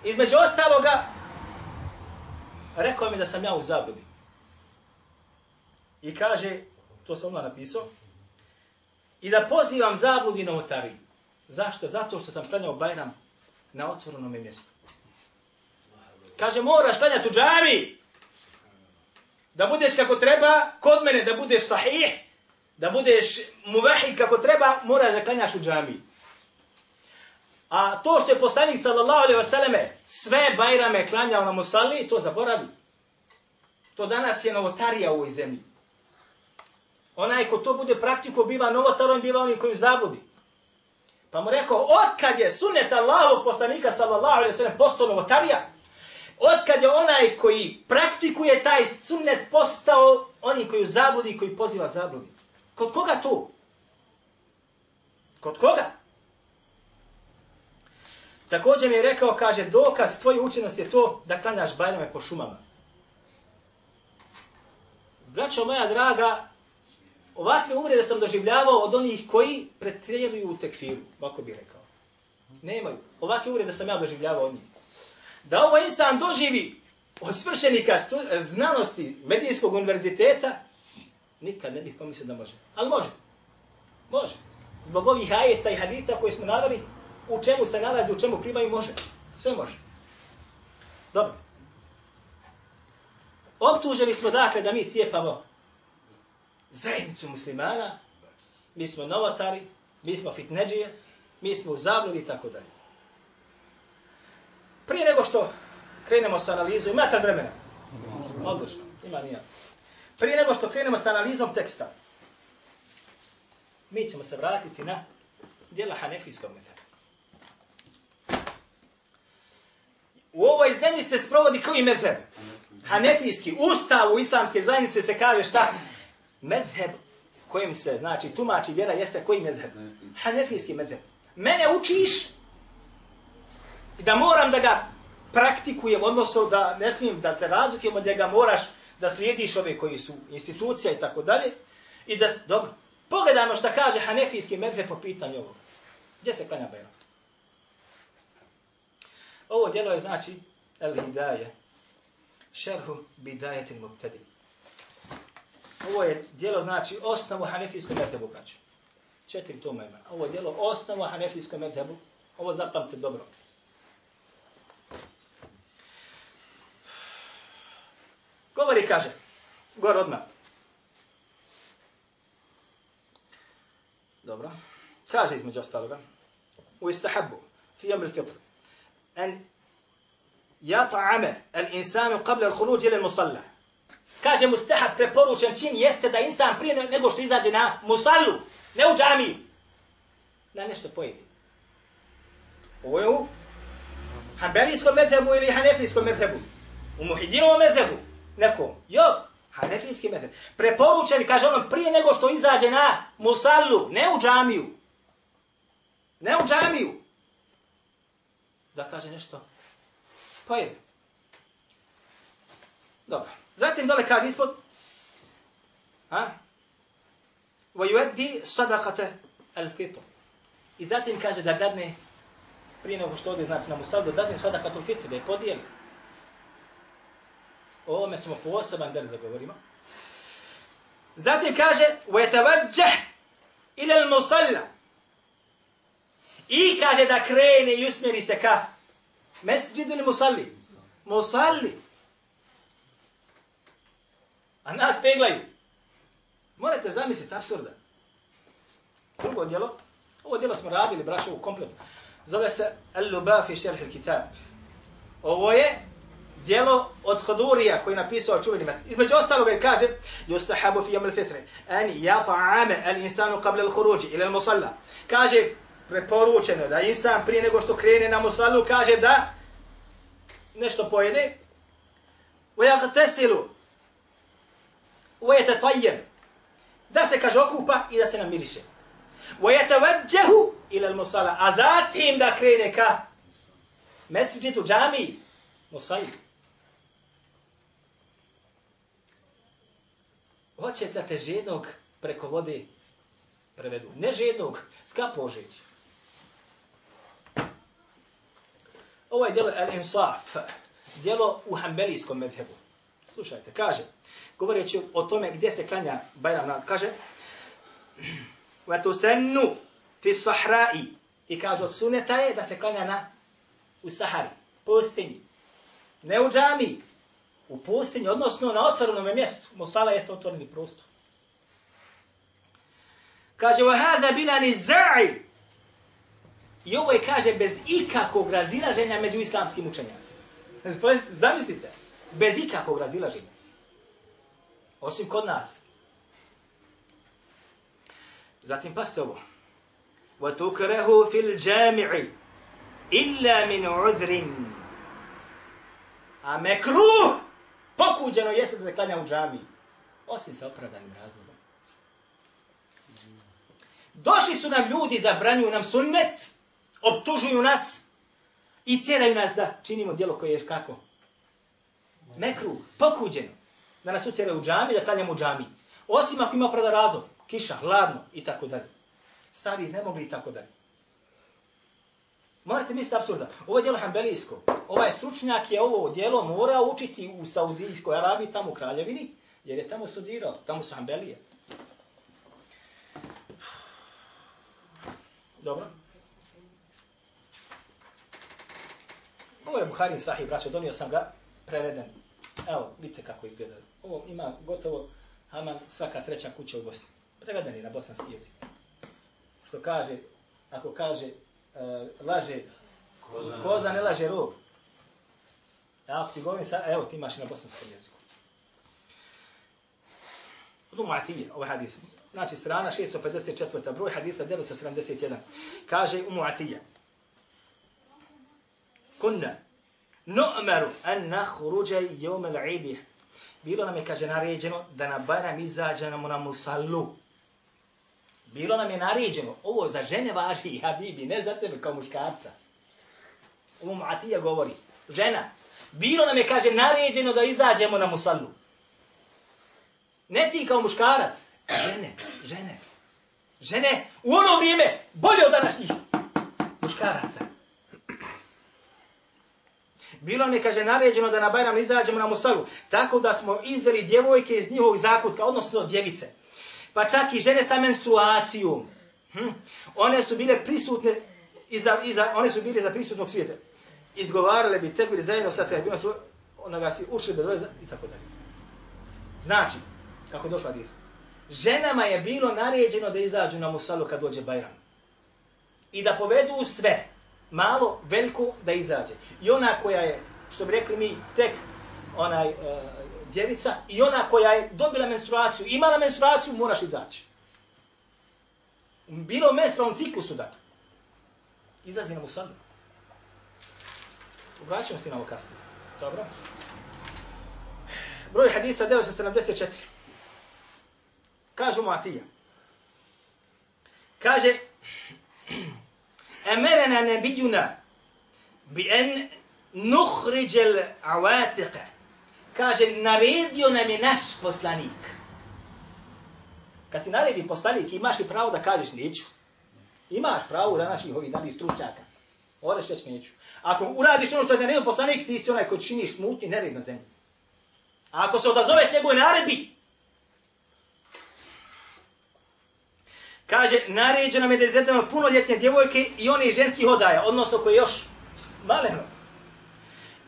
Između ostaloga, rekao mi da sam ja u zabludi. I kaže, to sam odmah napisao, i da pozivam zabludi novotari. Zašto? Zato što sam klanjao Bajram na otvorenom mjestu. Kaže, moraš klanjati u džami. Da budeš kako treba, kod mene da budeš sahih, da budeš muvahid kako treba, moraš da klanjaš u džami. A to što je poslanik sallallahu alaihi selleme sve bajrame klanjao na musalli, to zaboravi. To danas je novotarija u ovoj zemlji. Onaj ko to bude praktiko biva novotarom, biva onim koji zabudi. Pa mu rekao, od kad je sunet Allahovog poslanika sallallahu alaihi wasallam postao novotarija, otkad je onaj koji praktikuje taj sunnet postao oni koji zabudi i koji poziva zabludi. Kod koga to? Kod koga? Također mi je rekao, kaže, dokaz tvoje učenosti je to da klanjaš bajrame po šumama. Braćo moja draga, ovakve uvrede sam doživljavao od onih koji pretjeruju u tekfiru, ovako bih rekao. Nemaju. Ovakve uvrede sam ja doživljavao od njih. Da ovo insan doživi od svršenika e, znanosti medijskog univerziteta, nikad ne bih pomislio da može. Ali može. Može. Zbog ovih ajeta i hadita koji smo navali, u čemu se nalazi, u čemu primaju, može. Sve može. Dobro. Optuženi smo dakle da mi cijepamo zajednicu muslimana, mi smo novotari, mi smo fitneđije, mi smo u zabludi i tako dalje. Prije nego što krenemo sa analizom, imate vremena? Odlično, ima nija. Prije nego što krenemo sa analizom teksta, mi ćemo se vratiti na dijela hanefijskog metoda. U ovoj zemlji se sprovodi koji mezheb? Hanefijski. Ustav u islamske zajednice se kaže šta? Mezheb kojim se, znači, tumači vjera jeste koji mezheb? Hanefijski mezheb. Mene učiš i da moram da ga praktikujem, odnosno da ne smijem da se razlikujem od njega, moraš da slijediš ove koji su institucija i tako dalje. I da, dobro, pogledajmo šta kaže Hanefijski medve po pitanju ovoga. Gdje se klanja Bajram? Ovo djelo je znači El Hidaje. Šerhu Bidajetin Mubtadi. Ovo je djelo znači osnovu Hanefijskom medhebu, braću. Četiri toma ima. Ovo je djelo osnovu Hanefijskom medhebu. Ovo zapamte dobro. Govori kaže, gor odmah. Dobro. Kaže između ostaloga. U istahabu, fi jom il fitr. أن يطعم الإنسان قبل الخروج إلى المصلى kaže mustahab preporučen čin jeste da insan prije nego što izađe na musallu, ne u džamiju, da nešto pojedi. Ovo je u hanbelijskom medhebu ili hanefijskom medhebu. U muhidinovom medhebu. Nekom. Jok. Hanefijski mezheb. Preporučen, kaže ono, prije nego što izađe na musallu, ne u džamiju. Ne u džamiju da kaže nešto pojede. Dobro. Zatim dole kaže ispod a? Wa yuaddi sadaqata al fitr. I zatim kaže da dadne, prije nego što ode, znači na musallu, da dadne al-fitr da je podijeli. O ovome ćemo poseban drz da govorimo. Zatim kaže, وَيَتَوَجَّهْ إِلَى الْمُسَلَّ I kaže da krene i usmjeri se ka mesđidu ili musalli? Musalli. A nas peglaju. Morate zamisliti, absurda. Drugo djelo, ovo djelo smo radili, braćo, u kompletu. Zove se Al-Lubaf i Šerh kitab Ovo je djelo od Hodurija koji je napisao čuveni met. Između ostaloga je kaže Yustahabu fi yawm al-fitr an yat'ama al-insanu qabla al-khuruj ila al-musalla. Kaže preporučeno da insan prije nego što krene na musallu kaže da nešto pojede wa yaghtasilu wa yatatayyab da se kaže okupa i da se namiriše. Wa yatawajjahu ila al-musalla. A zatim da krene ka mesdžidu džamii. musalli. Hoće da te žednog preko vode prevedu. Ne žednog, skapožeć. Ovo je djelo al-insaf, djelo u hambelijskom medhebu. Slušajte, kaže, govoreći o tome gdje se klanja Bajram nad, kaže, وَتُسَنُّ فِي الصَّحْرَاءِ I kaže, od suneta je da se klanja na, u Sahari, pustinji. Ne u džamiji, u pustinji, odnosno na otvorenom mjestu. Musala jeste otvoreni prostor. Kaže, وَهَذَا بِلَا نِزَعِ I ovo je, kaže, bez ikakvog razilaženja među islamskim učenjacima. Zamislite, bez ikakvog razilaženja. Osim kod nas. Zatim pasite ovo. وَتُكْرَهُ فِي الْجَامِعِ إِلَّا مِنْ عُذْرٍ A mekruh pokuđeno jeste da se klanja u džami. Osim sa opravdanim razlogom. Došli su nam ljudi, zabranjuju nam sunnet, optužuju nas i tjeraju nas da činimo djelo koje je kako? Mekru, pokuđeno. Da nas utjeraju u džami, da klanjamo u džami. Osim ako ima opravdan razlog, kiša, hladno i tako dalje. Stari iznemogli i tako dalje. Morate misliti absurda. Ovo je djelo hambelijsko. Ovaj stručnjak je ovo djelo mora učiti u Saudijskoj Arabiji, tamo u Kraljevini, jer je tamo studirao, tamo su hambelije. Dobro. Ovo je Buharin sahih, braćo, donio sam ga, preveden. Evo, vidite kako izgleda. Ovo ima gotovo Haman svaka treća kuća u Bosni. Preveden je na bosanski jezik. Što kaže, ako kaže, uh, laže, koza, koza ne laže rog. Ja, ako ti govorim sad, evo, ti imaš i na bosanskom jeziku. Umu'atije, ovaj hadis. Znači, strana 654. broj hadisa 971. Kaže Umu'atije. Kunna nu'maru an nakhruja yawm al-eid. Bilo nam je kaže naređeno da na Bajram izađemo na musallu. Bilo nam je naređeno, ovo za žene važi, Habibi, ne za tebe kao muškarca. Um Atija govori, žena, bilo nam je, kaže, naređeno da izađemo na musallu. Ne ti kao muškarac, žene, žene, žene, u ono vrijeme, bolje od današnjih muškaraca. Bilo mi, kaže, naređeno da na Bajram izađemo na Musalu, tako da smo izveli djevojke iz njihovog zakutka, odnosno djevice. Pa čak i žene sa menstruacijom. Hm. One su bile prisutne, iza, iza, one su bile za prisutnog svijeta. Izgovarale bi tekbir zajedno sa tebe, su onoga si ušli bez veze i tako dalje. Znači, kako došla Adis, ženama je bilo naređeno da izađu na Musalu kad dođe Bajram. I da povedu sve malo, veliko, da izađe. I ona koja je, što bi rekli mi, tek onaj uh, djevica i ona koja je dobila menstruaciju, imala menstruaciju, moraš izaći. Bilo menstrualnom ciklusu, dakle. Izazi nam u sadu. Vraćamo se na ovo kasnije. Dobro. Broj hadisa 974. Kažu mu Atija. Kaže, Emerena nebiduna bi en nuhriđel avatika kaže, naredio nam je naš poslanik. Kad ti naredi poslanik, imaš li pravo da kažeš neću? Imaš pravo da naših ovih danih stručnjaka. Oreš reći neću. Ako uradiš ono što je naredio poslanik, ti si onaj ko činiš smutni nered na zemlji. A ako se odazoveš njegove naredbi, kaže, naređeno mi je da izvedemo punoljetne djevojke i one ženskih odaja, odnosno koje još maleno.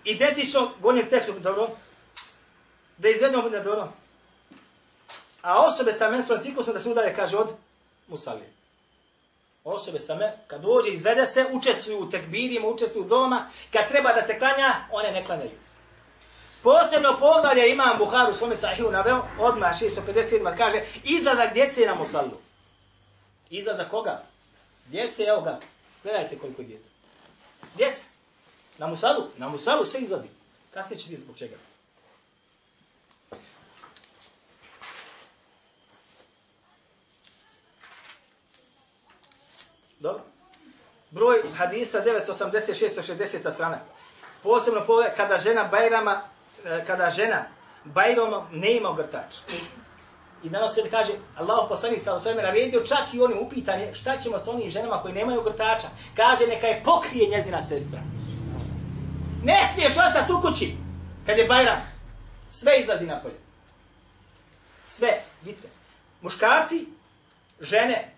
Identično, gonim tekstu, dobro, da izvedemo, na dobro, a osobe sa menstrualnim ciklusom da se udalje, kaže, od musalije. Osobe sa me, kad dođe, izvede se, učestvuju u tekbirima, učestvuju u doma, kad treba da se klanja, one ne klanjaju. Posebno poglavlje imam Buharu u svome sahihu naveo, odmah 657, kaže, izlazak djece na musallu. Izlazak koga? Djece, evo ga, gledajte koliko je djeca. Djeca, na musalu, na musalu sve izlazi. Kasnije će biti zbog čega. Dobro. Broj hadisa 986-60 strana. Posebno pogled kada žena Bajrama, e, kada žena Bajrama ne ima ogrtač. I danas se kaže, Allah poslanik sa osvijem naredio čak i onim upitanje šta ćemo s onim ženama koji nemaju ogrtača. Kaže neka je pokrije njezina sestra. Ne smiješ ostati u kući kad je Bajram. Sve izlazi napolje. Sve, vidite. Muškarci, žene,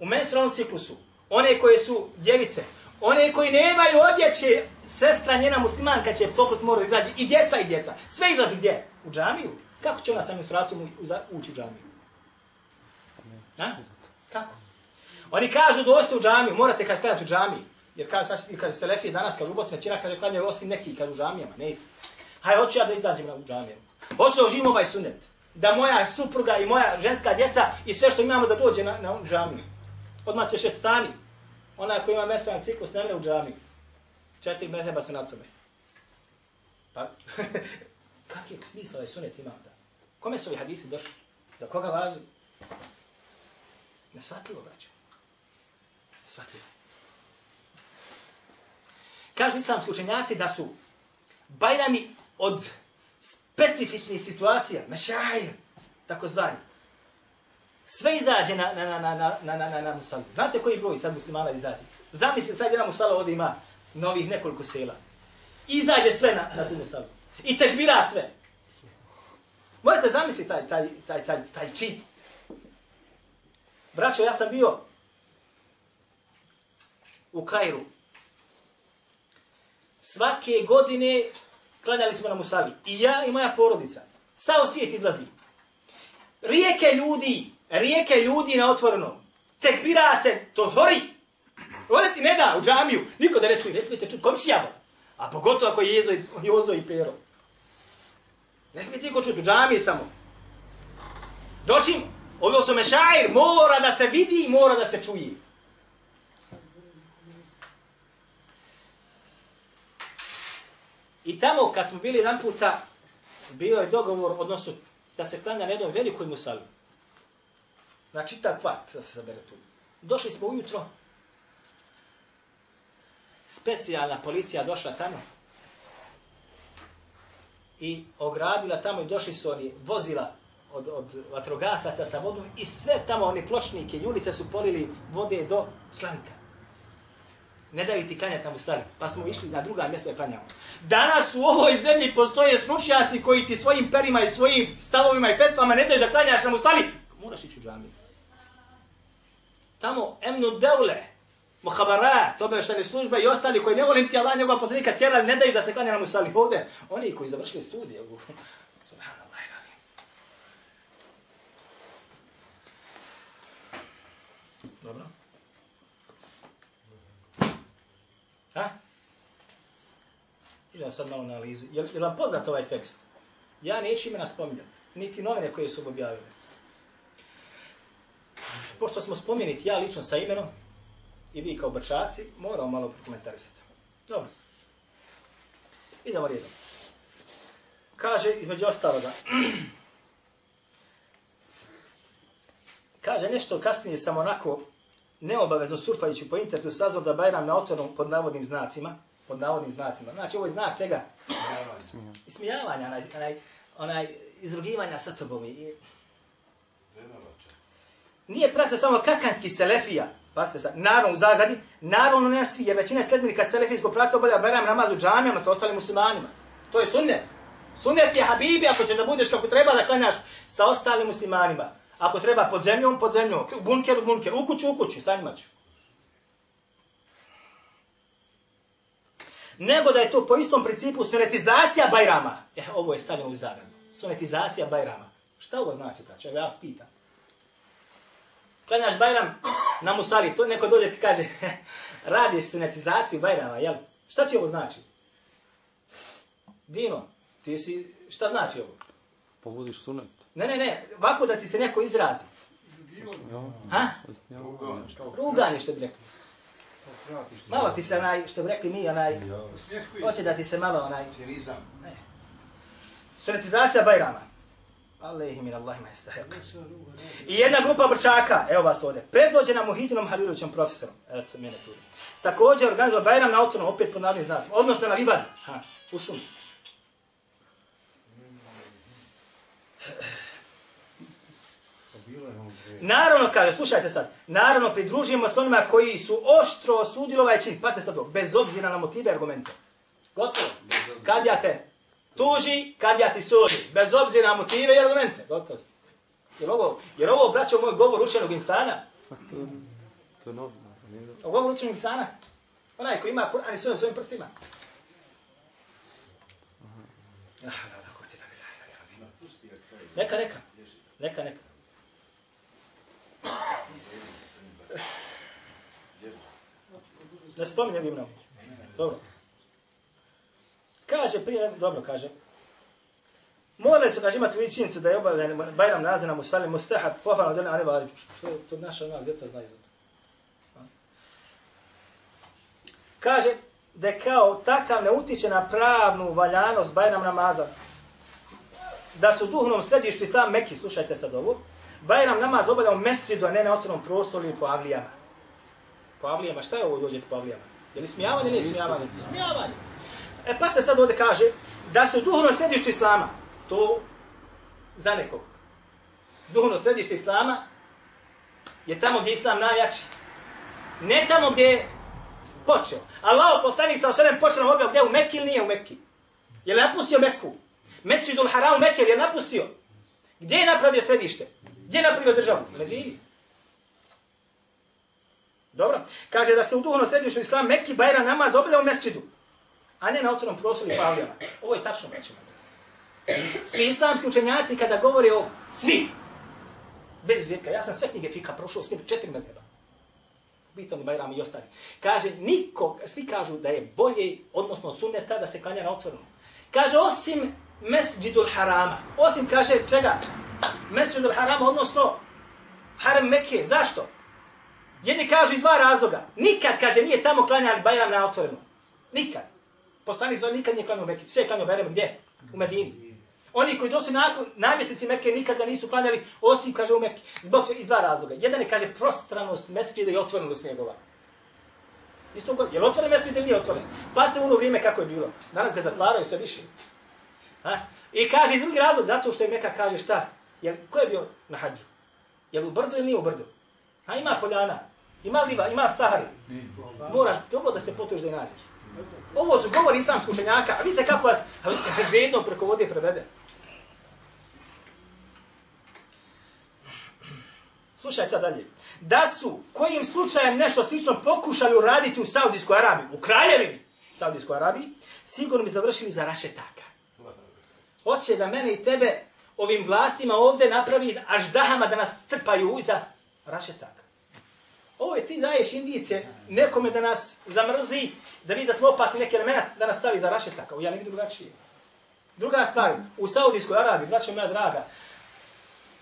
u menstrualnom ciklusu, one koje su djevice, one koji nemaju odjeće, sestra njena muslimanka će pokrut mora izađi, i djeca i djeca. Sve izlazi gdje? U džamiju. Kako će ona sa menstruacijom ući u džamiju? Ha? Kako? Oni kažu dosta u džamiju, morate kaži klanjati u džamiji. Jer kaže, znači, kaže Selefije danas, kaže u Bosni, većina kaže klanjaju osim neki, kaže u džamijama, ne isi. Hajde, hoću ja da izađem u džamiju. Hoću da oživim ovaj sunet. Da moja supruga i moja ženska djeca i sve što imamo da dođe na, na džamiju. Odmah ćeš et stani. Ona koji ima mesan ciklus ne mre u džami. Četiri mezheba se na tome. Pa, kak je smisla ovaj sunet ima da? Kome su ovi hadisi došli? Za koga važi? Nesvatljivo, braćo. Nesvatljivo. Kažu islamski učenjaci da su bajrami od specifičnih situacija, mešajr, tako zvani, sve izađe na, na, na, na, na, na, na, na Musalu. Znate koji broj sad muslimana izađe? Zamislite, sad jedna Musala ovdje ima novih nekoliko sela. Izađe sve na, na tu Musalu. I tekbira sve. Možete zamisliti taj, taj, taj, taj, taj čin. Braćo, ja sam bio u Kairu. Svake godine klanjali smo na Musali. I ja i moja porodica. Sao svijet izlazi. Rijeke ljudi, rijeke ljudi na otvorenom. Tekbira se, to hori. Ovdje ti ne da u džamiju. Niko da ne čuje, ne smijete čuti. Komšija A pogotovo ako je jezo, Jozo i pero. Ne smijete niko čuti, u džamiji samo. Dočim, ovo su mešajir, mora da se vidi i mora da se čuje. I tamo kad smo bili jedan puta, bio je dogovor, odnosno da se klanja na jednom velikoj musali. Na ta kvat da se zabere tu. Došli smo ujutro, specijalna policija došla tamo i ogradila tamo i došli su oni vozila od, od vatrogasaca sa vodom i sve tamo oni pločnike i ulice su polili vode do slanka ne daju ti klanjati na musali, pa smo išli na druga mjesta i klanjamo. Danas u ovoj zemlji postoje stručnjaci koji ti svojim perima i svojim stavovima i petvama ne daju da klanjaš na musali, moraš ići u džamiju. Tamo emnu deule, muhabarat, obeštane službe i ostali koji ne volim ti Allah njegova poslanika tjerali, ne daju da se klanja na musali ovde. Oni koji završili studije, Dobro. Ha? Idemo sad malo na analizu. Je, li vam poznat ovaj tekst? Ja neću imena spominjati. Niti novine koje su objavile. Pošto smo spomenuti ja lično sa imenom i vi kao brčaci, moramo malo prokomentarisati. Dobro. Idemo redom. Kaže, između ostaloga, kaže nešto kasnije samo onako neobavezno surfajući po internetu saznao da Bajram na otvornom pod navodnim znacima, pod navodnim znacima. Znači, ovo je znak čega? Ismijavanja, onaj, onaj, onaj izrugivanja sa tobom. I... Nije praca samo kakanski selefija, Pasite sad, naravno u zagradi, naravno ne svi, jer većina sledbenika selefijskog pravca obavlja Bajram namaz u džamijama sa ostalim muslimanima. To je sunnet. Sunnet je Habibi, ako će da budeš kako treba da klanjaš sa ostalim muslimanima. Ako treba pod zemljom, pod zemljom, u bunkeru, u bunkeru, u kuću, u kuću, sa njima ću. Nego da je to po istom principu sunetizacija Bajrama. E, ovo je stavljeno u zagradu. Sunetizacija Bajrama. Šta ovo znači, braće? Evo ja vas pitam. Klanjaš Bajram na Musali, to neko dođe ti kaže, radiš sunetizaciju Bajrama, jel? Šta ti ovo znači? Dino, ti si, šta znači ovo? Povodiš sunet. Ne, ne, ne, ovako da ti se neko izrazi. Ha? Ruganje, što bi rekli. Malo ti se onaj, što bi rekli mi, onaj, hoće da ti se malo onaj, sunetizacija Bajrama. Alehi min Allahima jestahek. I jedna grupa brčaka, evo vas ovdje, predvođena Muhitinom Halilovićem profesorom, eto, mene tu. Također organizova Bajram na otvornom, opet pod navodnim znacima, odnosno na Libadi, ha, u šumi. Naravno, kaže, slušajte sad, naravno pridružujemo se onima koji su oštro osudili ovaj čin, pa se sad ovo, bez obzira na motive i argumente. Gotovo. Kad ja te tuži, kad ja ti sudi, bez obzira na motive i argumente. Gotovo si. Jer ovo, jer ovo, braćo, moj govor učenog insana, To, je ovo govor učenog insana, onaj koji ima Kur'an i svojim svojim prsima. Neka, neka. Neka, neka. Ne spominjem im Dobro. Kaže prije, dobro kaže, Morali su, kaže, imati uviđi da je obavljen Bajram naze na Musalim Mustahab, pohvalno dana, a ne. To, to naša ona djeca znaju. za to. Kaže da je kao takav ne utiče na pravnu valjanost Bajram namaza. Da su u duhovnom središtu Islam Meki, slušajte sad ovo, Bajram namaz obavlja u mesridu, a ne na otvornom prostoru ili po avlijama. Po avlijama, šta je ovo dođe po avlijama? Je li smijavanje ili nije smijavanje? Smijavanje. E pa se sad ovdje kaže da se u duhovno središtu Islama, to za nekog, duhovno središte Islama je tamo gdje Islam najjači. Ne tamo gdje je počeo. Allah poslanik sa osvrem počeo nam objav gdje u Mekki ili nije u Mekki. Je li napustio Mekku? Mesridul Haram Mekke je li napustio? Gdje je napravio središte? Gdje je napravio državu? Medini. Dobro. Kaže da se u duhovno središtu Islam Mekki Bajra namaz obavlja u mesčidu, a ne na otvornom prostoru i pavljama. Ovo je tačno, braćima. Svi islamski učenjaci kada govore o svi, bez izuzetka, ja sam sve knjige fika prošao s njim četiri medheba. Bitan i Bajram i ostali. Kaže, niko, svi kažu da je bolje, odnosno sunneta, da se klanja na otvorenom. Kaže, osim mesđidul harama. Osim, kaže, čega? Mesđidul harama, odnosno harem Mekke. Zašto? Jedni kažu iz dva razloga. Nikad, kaže, nije tamo klanjan Bajram na otvorenom. Nikad. Poslanik zove nikad nije klanjao u Mekke. Sve je klanjao Bajram gdje? U Medini. Oni koji dosu namjesnici Mekke nikad ga nisu klanjali, osim, kaže, u Mekke. Zbog čega? Iz dva razloga. Jedan je, kaže, prostranost mesečida i otvorenost njegova. Isto god. Je li otvoren mesečid ili nije otvoren? Pazite u ono vrijeme kako je bilo. Danas ga zatvaraju sve više. Ha? I kaže, drugi razlog, zato što je Meka kaže šta? Jel, ko je bio na hađu? Je li u brdu ili nije u brdu? Ha, ima poljana, ima liva, ima sahari. Moraš dobro da se potuš da i nađeš. Ovo su govori islamskih učenjaka, a vidite kako vas žedno preko vode prevede. Slušaj sad dalje. Da su kojim slučajem nešto slično pokušali uraditi u Saudijskoj Arabiji, u kraljevini Saudijskoj Arabiji, sigurno bi završili za rašetaka. Hoće da mene i tebe ovim vlastima ovde napravi aždahama da nas strpaju iza rašetaka. Ovo je ti daješ indice nekome da nas zamrzi, da vidi da smo opasni neki element, da nas stavi za rašetaka. Ja ne vidim drugačije. Druga stvar, u Saudijskoj Arabiji, braćo moja draga,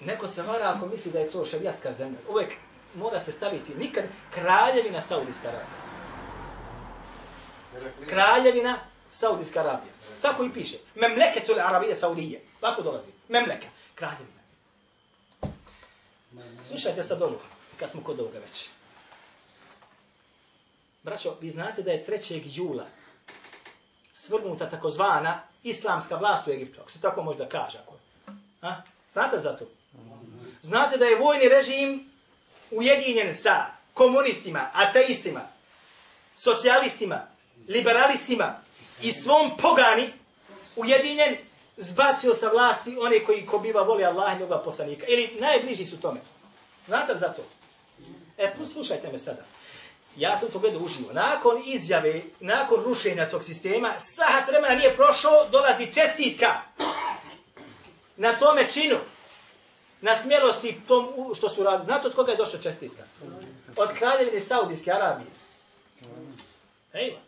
neko se vara ako misli da je to šarijatska zemlja. Uvijek mora se staviti nikad kraljevina Saudijska Arabija. Kraljevina Saudijska Arabija. Tako i piše. Memleketul Arabije Saudije. Lako dolazi. Memleka. Kraljevina. Slušajte sad ovo, kad smo kod ovoga već. Braćo, vi znate da je 3. jula svrgnuta takozvana islamska vlast u Egiptu, ako se tako možda kaže. Ako. A? Znate za to? Znate da je vojni režim ujedinjen sa komunistima, ateistima, socijalistima, liberalistima i svom pogani ujedinjen zbacio sa vlasti one koji ko biva voli Allah i njegova poslanika. Ili najbliži su tome. Znate za to? E, poslušajte me sada. Ja sam to gledao uživo. Nakon izjave, nakon rušenja tog sistema, sahat vremena nije prošao, dolazi čestitka na tome činu, na smjelosti tom što su radili. Znate od koga je došla čestitka? Od kraljevine Saudijske Arabije. Ejma.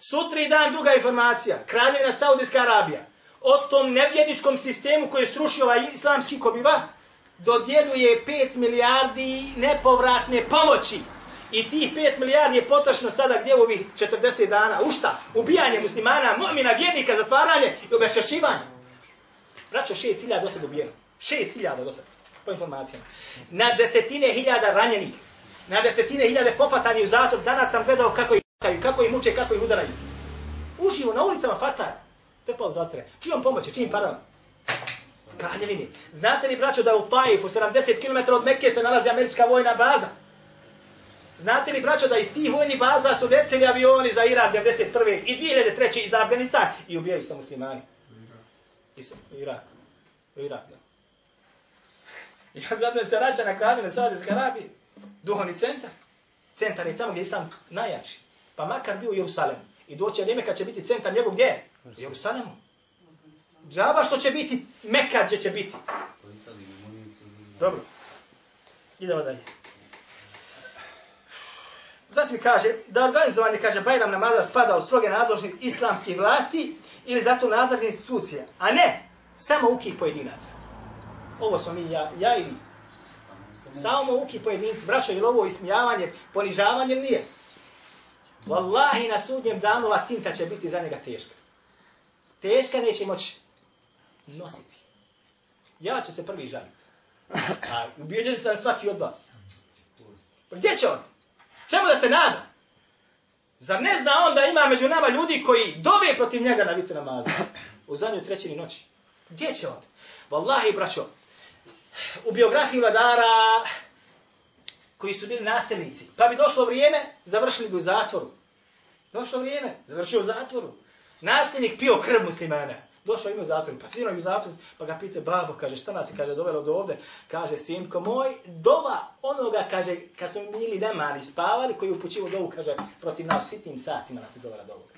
Sutri dan druga informacija. Kraljevina Saudijska Arabija. O tom nevjedničkom sistemu koji je srušio ovaj islamski kobiva, dodjeljuje 5 milijardi nepovratne pomoći. I tih 5 milijardi je potrošeno sada gdje u ovih 40 dana? U šta? Ubijanje muslimana, mu'mina, vjernika, zatvaranje i obešašivanje. Braćo, 6000 do sada ubijeno. 6000 do sada, po informacijama. Na desetine hiljada ranjenih. Na desetine hiljade popatani u zatvor. Danas sam gledao kako ih fataju, kako ih muče, kako ih udaraju. Uživo na ulicama fataju. Trpao zatvore. Čijom pomoći, čijim parama? Kraljevini. Znate li, braćo, da u Tajifu, 70 km od Mekke, se nalazi američka vojna baza? Znate li, braćo, da iz tih vojnih baza su leteli avioni za Irak 91. i 2003. iz Afganistan i ubijaju se muslimani? Irak. U Irak, da. I se vraća na kraljevinu Saudijske Arabije. Duhovni centar. Centar je tamo gdje je islam najjači. Pa makar bio u Jerusalemu. I doće vrijeme kad će biti centar njegov gdje? U Jerusalemu. Džaba što će biti Mekka gdje će biti. Dobro. Idemo dalje. Zatim kaže da organizovanje, kaže, Bajram namaza spada u stroge nadložnih islamskih vlasti ili zato nadležne institucije, a ne samo ukih pojedinaca. Ovo smo mi, ja, ja i vi. Samo uki pojedinci, braćo, je li ovo ismijavanje, ponižavanje ili nije? Wallahi na sudnjem danu ova tinta će biti za njega teška. Teška neće moći nositi. Ja ću se prvi žaliti. A ubijeđen sam svaki od vas. Pa gdje će on? Čemu da se nada? Zar ne zna on da ima među nama ljudi koji dove protiv njega na vitru namazu? U zadnjoj trećini noći. Gdje će on? Wallahi, braćo, u biografiji vladara koji su bili nasilnici, pa bi došlo vrijeme, završili bi u zatvoru. Došlo vrijeme, završio u zatvoru. Nasilnik pio krv muslimana. Došao ime u zatvor, pa sino u zatvor, pa ga pita, babo, kaže, šta nas je, kaže, dovelo do ovde? Kaže, sinko moj, dova onoga, kaže, kad smo mili nemali spavali, koji upućivo dovu, kaže, protiv nas sitnim satima nas je dovela do ovoga.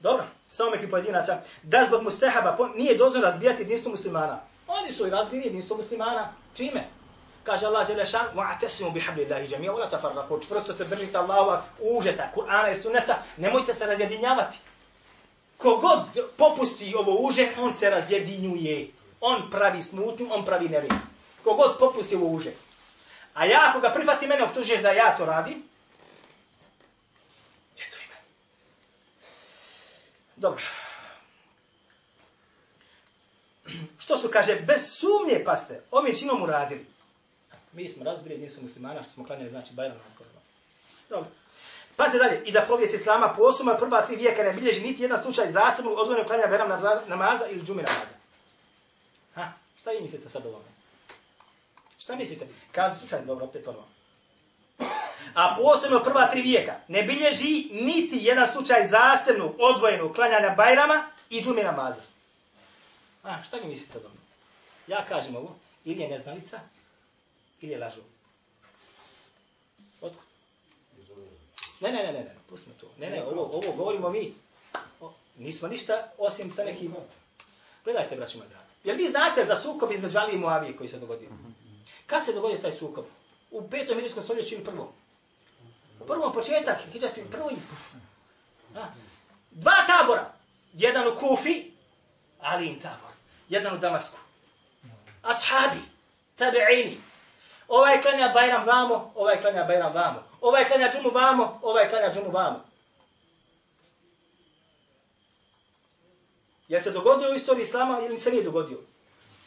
Dobro, samo neki pojedinaca, da zbog mustehaba nije dozno razbijati jedinstvo muslimana. Oni su i razbili jedinstvo muslimana. Čime? Kaže Allah Đelešan, وَعْتَسِمُوا بِحَبْلِ اللَّهِ جَمِيعًا وَلَا تَفَرَّقُوا Čvrsto se držite Allahova užeta, Kur'ana i sunneta, nemojte se razjedinjavati. Kogod popusti ovo uže, on se razjedinjuje. On pravi smutnju, on pravi nered. Kogod popusti ovo uže. A ja ako ga prihvati mene optužuješ da ja to radim, gdje to ima? Dobro. Što su, kaže, bez sumnje, paste, ovim činom uradili. Mi smo razbili, nisu muslimana, što smo klanjali, znači, Bajram na. Dobro. Pazite dalje, i da povijest Islama po osuma prva tri vijeka ne bilježi niti jedan slučaj zasebnog odvojenog klanja Bajram namaza- ili džumi namaza. Ha, šta vi mislite sad o ovome? Šta mislite? Kazi slučaj, dobro, opet prvo. A posebno prva tri vijeka ne bilježi niti jedan slučaj zasebnog odvojenog klanjanja Bajrama i džumi namaza. A, šta vi mislite o tome? Ja kažem ovo, ili je neznalica, ili je lažu. Otkud? Ne, ne, ne, ne, ne, pustimo to. Ne, ne, ovo, ovo govorimo mi. O, nismo ništa osim sa nekim... Gledajte, braći moji dragi. Jel vi znate za sukob između Ali i Moavije koji se dogodio? Kad se dogodio taj sukob? U petom hiđarskom stoljeću ili prvom? U prvom početak, hiđarski prvi. A? Dva tabora. Jedan u Kufi, Alijin tabor. Jedan u Damasku. Ashabi, tabi'ini. Ovaj klanja Bajram vamo, ovaj klanja Bajram vamo. Ovaj klanja džumu vamo, ovaj klanja džumu vamo. Je se dogodio u istoriji Islama ili se nije dogodio?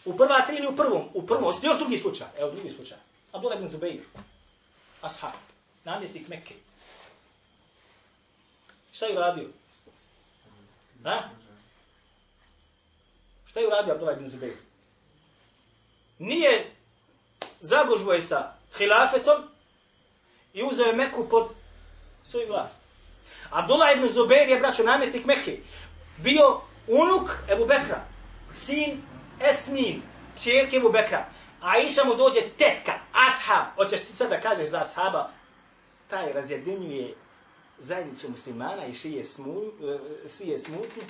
U prva tri ili u prvom? U prvom, još drugi slučaj. Evo drugi slučaj. Abdullah ibn Zubeir. Ashab. Namjesnik Mekke. Šta je uradio? Ha? Šta je uradio Abdullah ibn Zubeir? Nije zagužvo je sa hilafetom i uzeo je Meku pod svoju vlast. Abdullah ibn Zubair je, braćo, namjesnik Mekke. Bio unuk Ebu Bekra, sin Esmin, čerke Ebu Bekra. A Iša mu dođe tetka, ashab. Hoćeš ti sad da kažeš za ashaba? Taj razjedinjuje zajednicu muslimana i šije, smu, e, e, sije smutnju.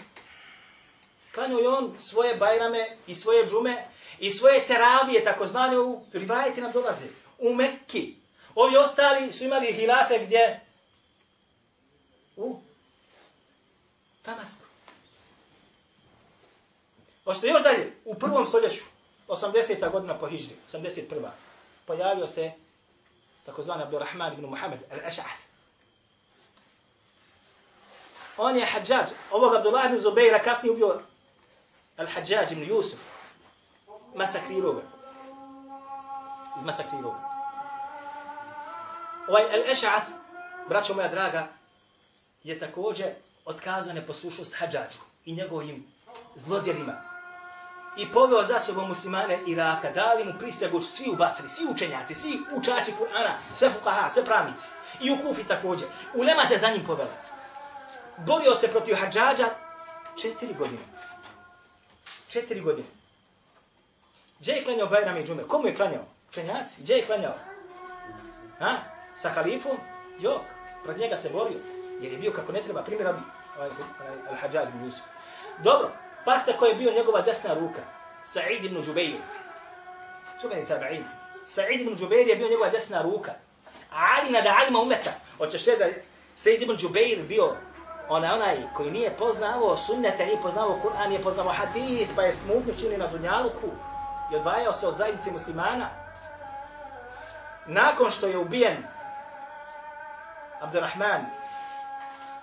Klanio je on svoje bajrame i svoje džume i svoje teravije, takozvane, u rivajeti nam dolaze. U Mekki. Ovi ostali su imali hilafe gdje? U Damasku. Ošte još dalje, u prvom stoljeću, 80. godina po Hiđri, 81. pojavio se takozvan Abdurrahman ibn Muhammed al-Ash'ath. On je hađađ, ovog Abdullah ibn Zubeira kasnije ubio al-Hađađ ibn Jusuf. Masakrirao ga. Izmasakrirao ga. Ovaj al-Ash'ath, braćo moja draga, je također otkazao neposlušnost Hadžađu i njegovim zlodjelima i poveo za sobom muslimane Iraka, dali mu prisegu svi u Basri, svi učenjaci, svi učači Kur'ana, sve fukaha, sve pravnici. I u Kufi također. Ulema se za njim povela. Borio se protiv Hadžađa četiri godine. Četiri godine. Gdje je klanjao Bajram i Džume? Komu je klanjao? Učenjaci. Gdje je klanjao? Ha? Sa halifom? Jok. Pred njega se borio. Jer je bio kako ne treba primjer ovaj, ovaj Al-Hajjaj bin Yusuf. Dobro. Pasta koji je bio njegova desna ruka, Sa'id ibn Jubeir. Čuveni tabi'in. Sa'id ibn Džubeir je bio njegova desna ruka. Ali da alima umeta. Hoćeš da Sa'id ibn Džubeir bio ona onaj koji nije poznavao sunnete, nije poznavao Kur'an, nije poznavao hadith, pa je smutno čini na dunjaluku i odvajao se od zajednice muslimana. Nakon što je ubijen Abdurrahman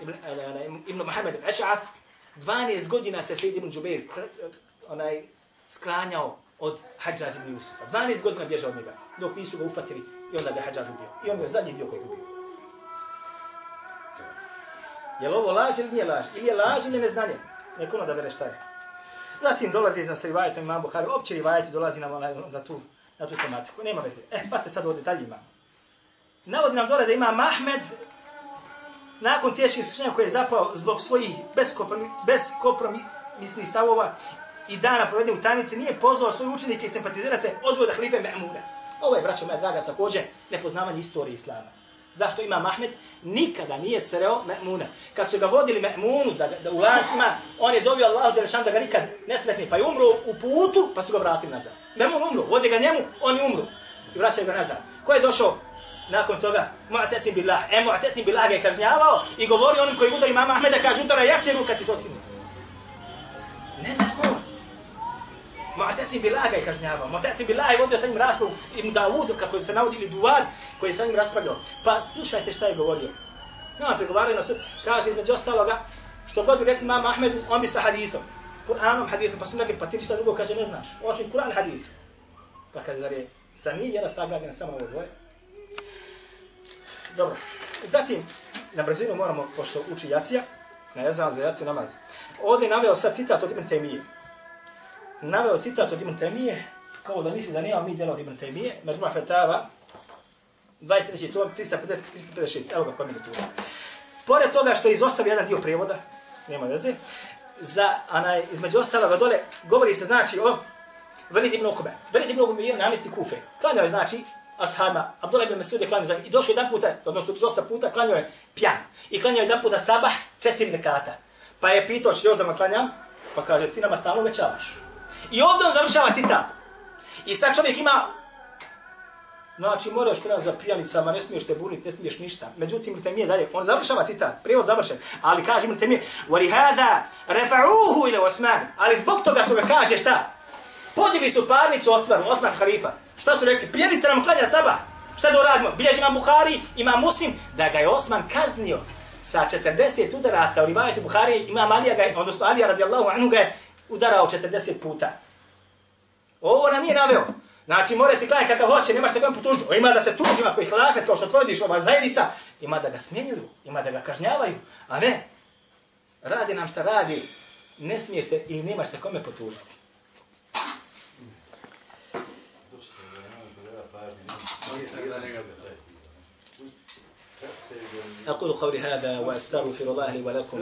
ibn, eh, eh, eh, ibn Muhammed al-Ash'af, 12 godina se Sejid ibn Džubeir onaj, sklanjao od Hadžađa ibn Jusufa. 12 godina bježao od njega, dok nisu ga ufatili i onda ga Hadžađ ubio. I on je zadnji bio koji ga ubio. Je li ovo laž ili nije laž? Ili je laž ili neznanje? Neko ono da bere šta je. Zatim dolazi za rivajetom imam Buhari, opće rivajeti dolazi nam na, na, tu, na tu tematiku. Nema veze. Eh, pa ste sad o detaljima. Navodi nam dole da ima Mahmed nakon teških iskušenja koje je zapao zbog svojih beskompromisnih stavova i dana provedene u tajnici, nije pozvao svoje učenike i simpatizira se odvoda hlipe Me'muna. Ovo je, braćo moja draga, također nepoznavanje istorije Islama. Zašto ima Mahmed? Nikada nije sreo Me'muna. Kad su ga vodili Me'munu da, da u lancima, on je dobio Allahu Đelešan da ga nikad ne sretni, pa je umro u putu, pa su ga vratili nazad. Me'mun umro, vode ga njemu, on je umro. I vraćaju ga nazad. Ko je došao? nakon toga Mu'tasim billah. E Mu'tasim billah ga je kažnjavao i govori onim koji udari mama Ahmeda, kaže udara jače ruka ti se otkinu. Ne da. Mu'tasim billah ga je kažnjavao. Mu'tasim billah je vodio sa njim raspravu Ibn Dawud, kako se navodili Duvad, koji je sa njim raspravljao. Pa slušajte šta je govorio. Nama pregovaraju na sud. Kaže između ostaloga, što god bi rekli mama Ahmedu, on bi sa hadisom. Kur'anom, hadisom. Pa su rekli, pa ti ništa drugo kaže, ne znaš. Osim Kur'an hadis. Pa kaže, zar je, za nije vjera sagradina samo ovo dvoje? Dobro. Zatim, na brzinu moramo, pošto uči jacija, ne znam za jaciju namaz. Ovdje je naveo sad citat od Ibn Taymije. Naveo citat od Ibn Taymije, kao da misli da nema mi djela od Ibn Taymije, Međuma Fetava, 23. tom, 356, evo ga kod mene tu. Pored toga što je izostavio jedan dio prijevoda, nema veze, za, anaj, između ostaloga dole, govori se znači o Velid ibn Ukbe. Velid ibn Ukbe je namjesti Kufe. Klanjao je znači ashama, Abdullah ibn Masud je klanio za i došao jedan puta, odnosno dosta puta, klanio je pjan. I klanio je jedan puta sabah, četiri rekata. Pa je pitao, će da me klanjam? Pa kaže, ti nama stalno većavaš. I ovdje on završava citat. I sad čovjek ima, znači moraš klanjati za pijanicama, ne smiješ se buniti, ne smiješ ništa. Međutim, te mi je dalje, on završava citat, prijevod završen, ali kaže mi te mi je, وَلِهَذَا رَفَعُوهُ إِلَى Osman. Ali zbog toga su ga kaže šta? Podigli su parnicu Osmanu, Osman Halifa. Šta su rekli? Pjevica nam klanja saba. Šta da uradimo? Bilježi imam Buhari, ima Muslim, da ga je Osman kaznio sa 40 udaraca u rivajetu Buhari, ima Alija ga, odnosno Alija radijallahu anhu ga je udarao 40 puta. Ovo nam je naveo. Znači, morate gledati kakav hoće, nemaš se kojem potužiti. O, ima da se tuži, ako ih lafet, kao što tvrdiš, ova zajednica, ima da ga smjenjuju, ima da ga kažnjavaju, a ne. Radi nam šta radi, ne smiješ se ili nemaš se kome potužiti. أقول قولي هذا وأستغفر الله لي ولكم